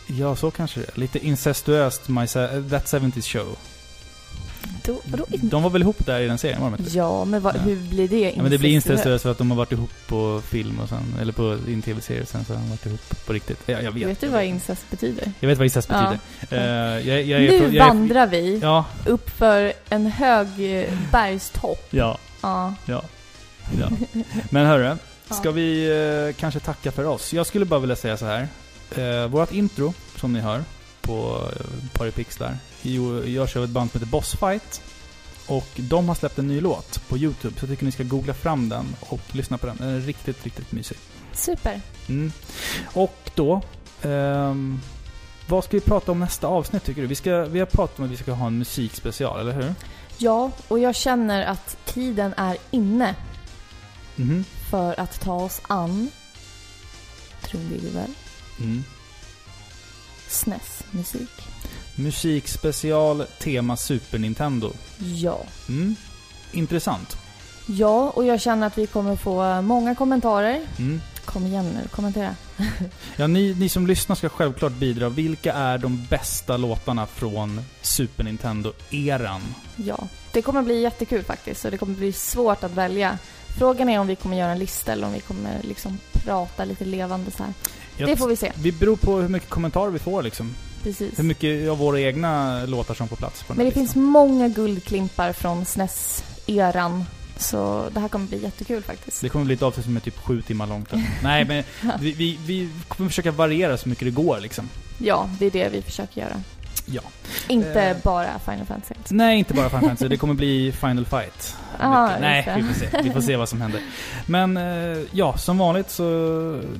Ja, så kanske det är. Lite incestuöst, My That 70's Show. Då, vadå? De var väl ihop där i den serien, var de inte? Ja, men vad, Ja. hur blir det Ja, men det blir incestuöst? incestuöst för att de har varit ihop på film och sen, eller på en tv-serie, sen så har de varit ihop på riktigt. Ja, jag vet. Vet du vad incest betyder? Jag vet vad incest Ja. betyder. Eh, jag, jag, nu från- jag är- vandrar vi Ja, upp för en hög eh, bergstopp. ja, Ja. ja. ja. Men hörru, Ja. ska vi eh, kanske tacka för oss? Jag skulle bara vilja säga så här. Eh, vårt intro, som ni hör, på eh, Paripixlar, görs av ett band som heter Bossfight. Och de har släppt en ny låt på Youtube, så jag tycker ni ska googla fram den och lyssna på den. Den är riktigt, riktigt mysig. Super. Mm. Och då... ehm, vad ska vi prata om nästa avsnitt tycker du? Vi, ska, vi har pratat om att vi ska ha en musikspecial, eller hur? Ja, och jag känner att tiden är inne Mhm. för att ta oss an, tror vi väl, SNES-musik. Musikspecial, tema Super Nintendo. Ja. Mm. Intressant. Ja, och jag känner att vi kommer få många kommentarer. Mm. Kom igen nu, kommentera. Ja, ni, ni som lyssnar ska självklart bidra. Vilka är de bästa låtarna från Super Nintendo-eran? Ja, det kommer bli jättekul faktiskt. Så det kommer bli svårt att välja. Frågan är om vi kommer göra en lista eller om vi kommer liksom prata lite levande så här. Jag- Det får vi se. Vi beror på hur mycket kommentarer vi får liksom. Precis. Hur mycket av våra egna låtar som får plats på den Men det här finns många guldklimpar från SNES-eran. Så det här kommer bli jättekul faktiskt. Det kommer bli ett avsnitt som är typ sju timmar långt. Nej, men vi, vi, vi kommer försöka variera så mycket det går liksom. Ja, det är det vi försöker göra. Ja. Inte Eh. bara Final Fantasy. Nej, inte bara Final Fantasy. Det kommer bli Final Fight. Aha. Nej, vi får se. Vi får se vad som händer. Men eh, ja, som vanligt så...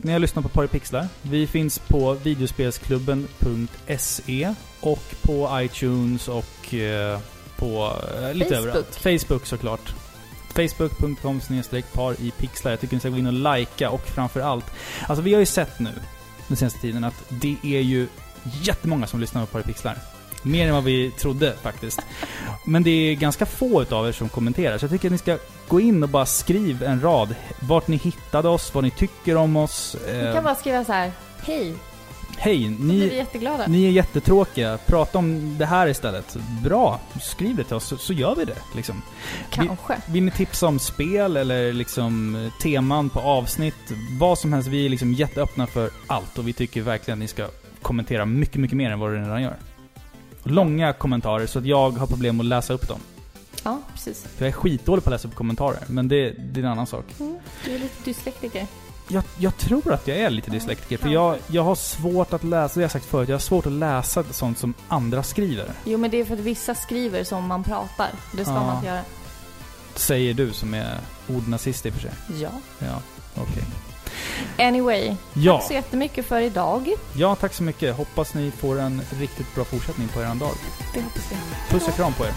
Ni har lyssnat på Paripixlar. Vi finns på videospelsklubben.se och på iTunes och eh, på eh, lite Facebook. överallt. Facebook såklart. Facebook.com par i pixlar. Jag tycker ni ska gå in och likea och framförallt... Alltså vi har ju sett nu den senaste tiden att det är ju jättemånga som lyssnar på Paripixlar. Mer än vad vi trodde faktiskt. Men det är ganska få utav er som kommenterar, så jag tycker att ni ska gå in och bara skriv en rad. Vart ni hittade oss, vad ni tycker om oss. Eh, kan bara skriva så här. Hej, Hej, ni, ni är jättetråkiga. Prata om det här istället. Bra, skriv det till oss så, så gör vi det. Liksom. Kanske. Vill ni tipsa om spel eller liksom eh, teman på avsnitt? Vad som helst. Vi är liksom jätteöppna för allt och vi tycker verkligen att ni ska kommentera mycket, mycket mer än vad ni redan gör. Långa kommentarer så att jag har problem att läsa upp dem. Ja, precis. För jag är skitdålig på att läsa upp kommentarer, men det, det är en annan sak. Mm, du är lite dyslektiker. Jag, jag tror att jag är lite dyslektiker, för jag, jag har svårt att läsa, det har jag sagt förut, jag har svårt att läsa sånt som andra skriver. Jo, men det är för att vissa skriver som man pratar. Det ska Ja. man inte göra. Säger du som är ordnazist i och för sig. Ja. Ja, okej. Anyway, Ja. tack så jättemycket för idag. Ja, tack så mycket. Hoppas ni får en riktigt bra fortsättning på er dag. Det hoppas vi. Puss och kram på er.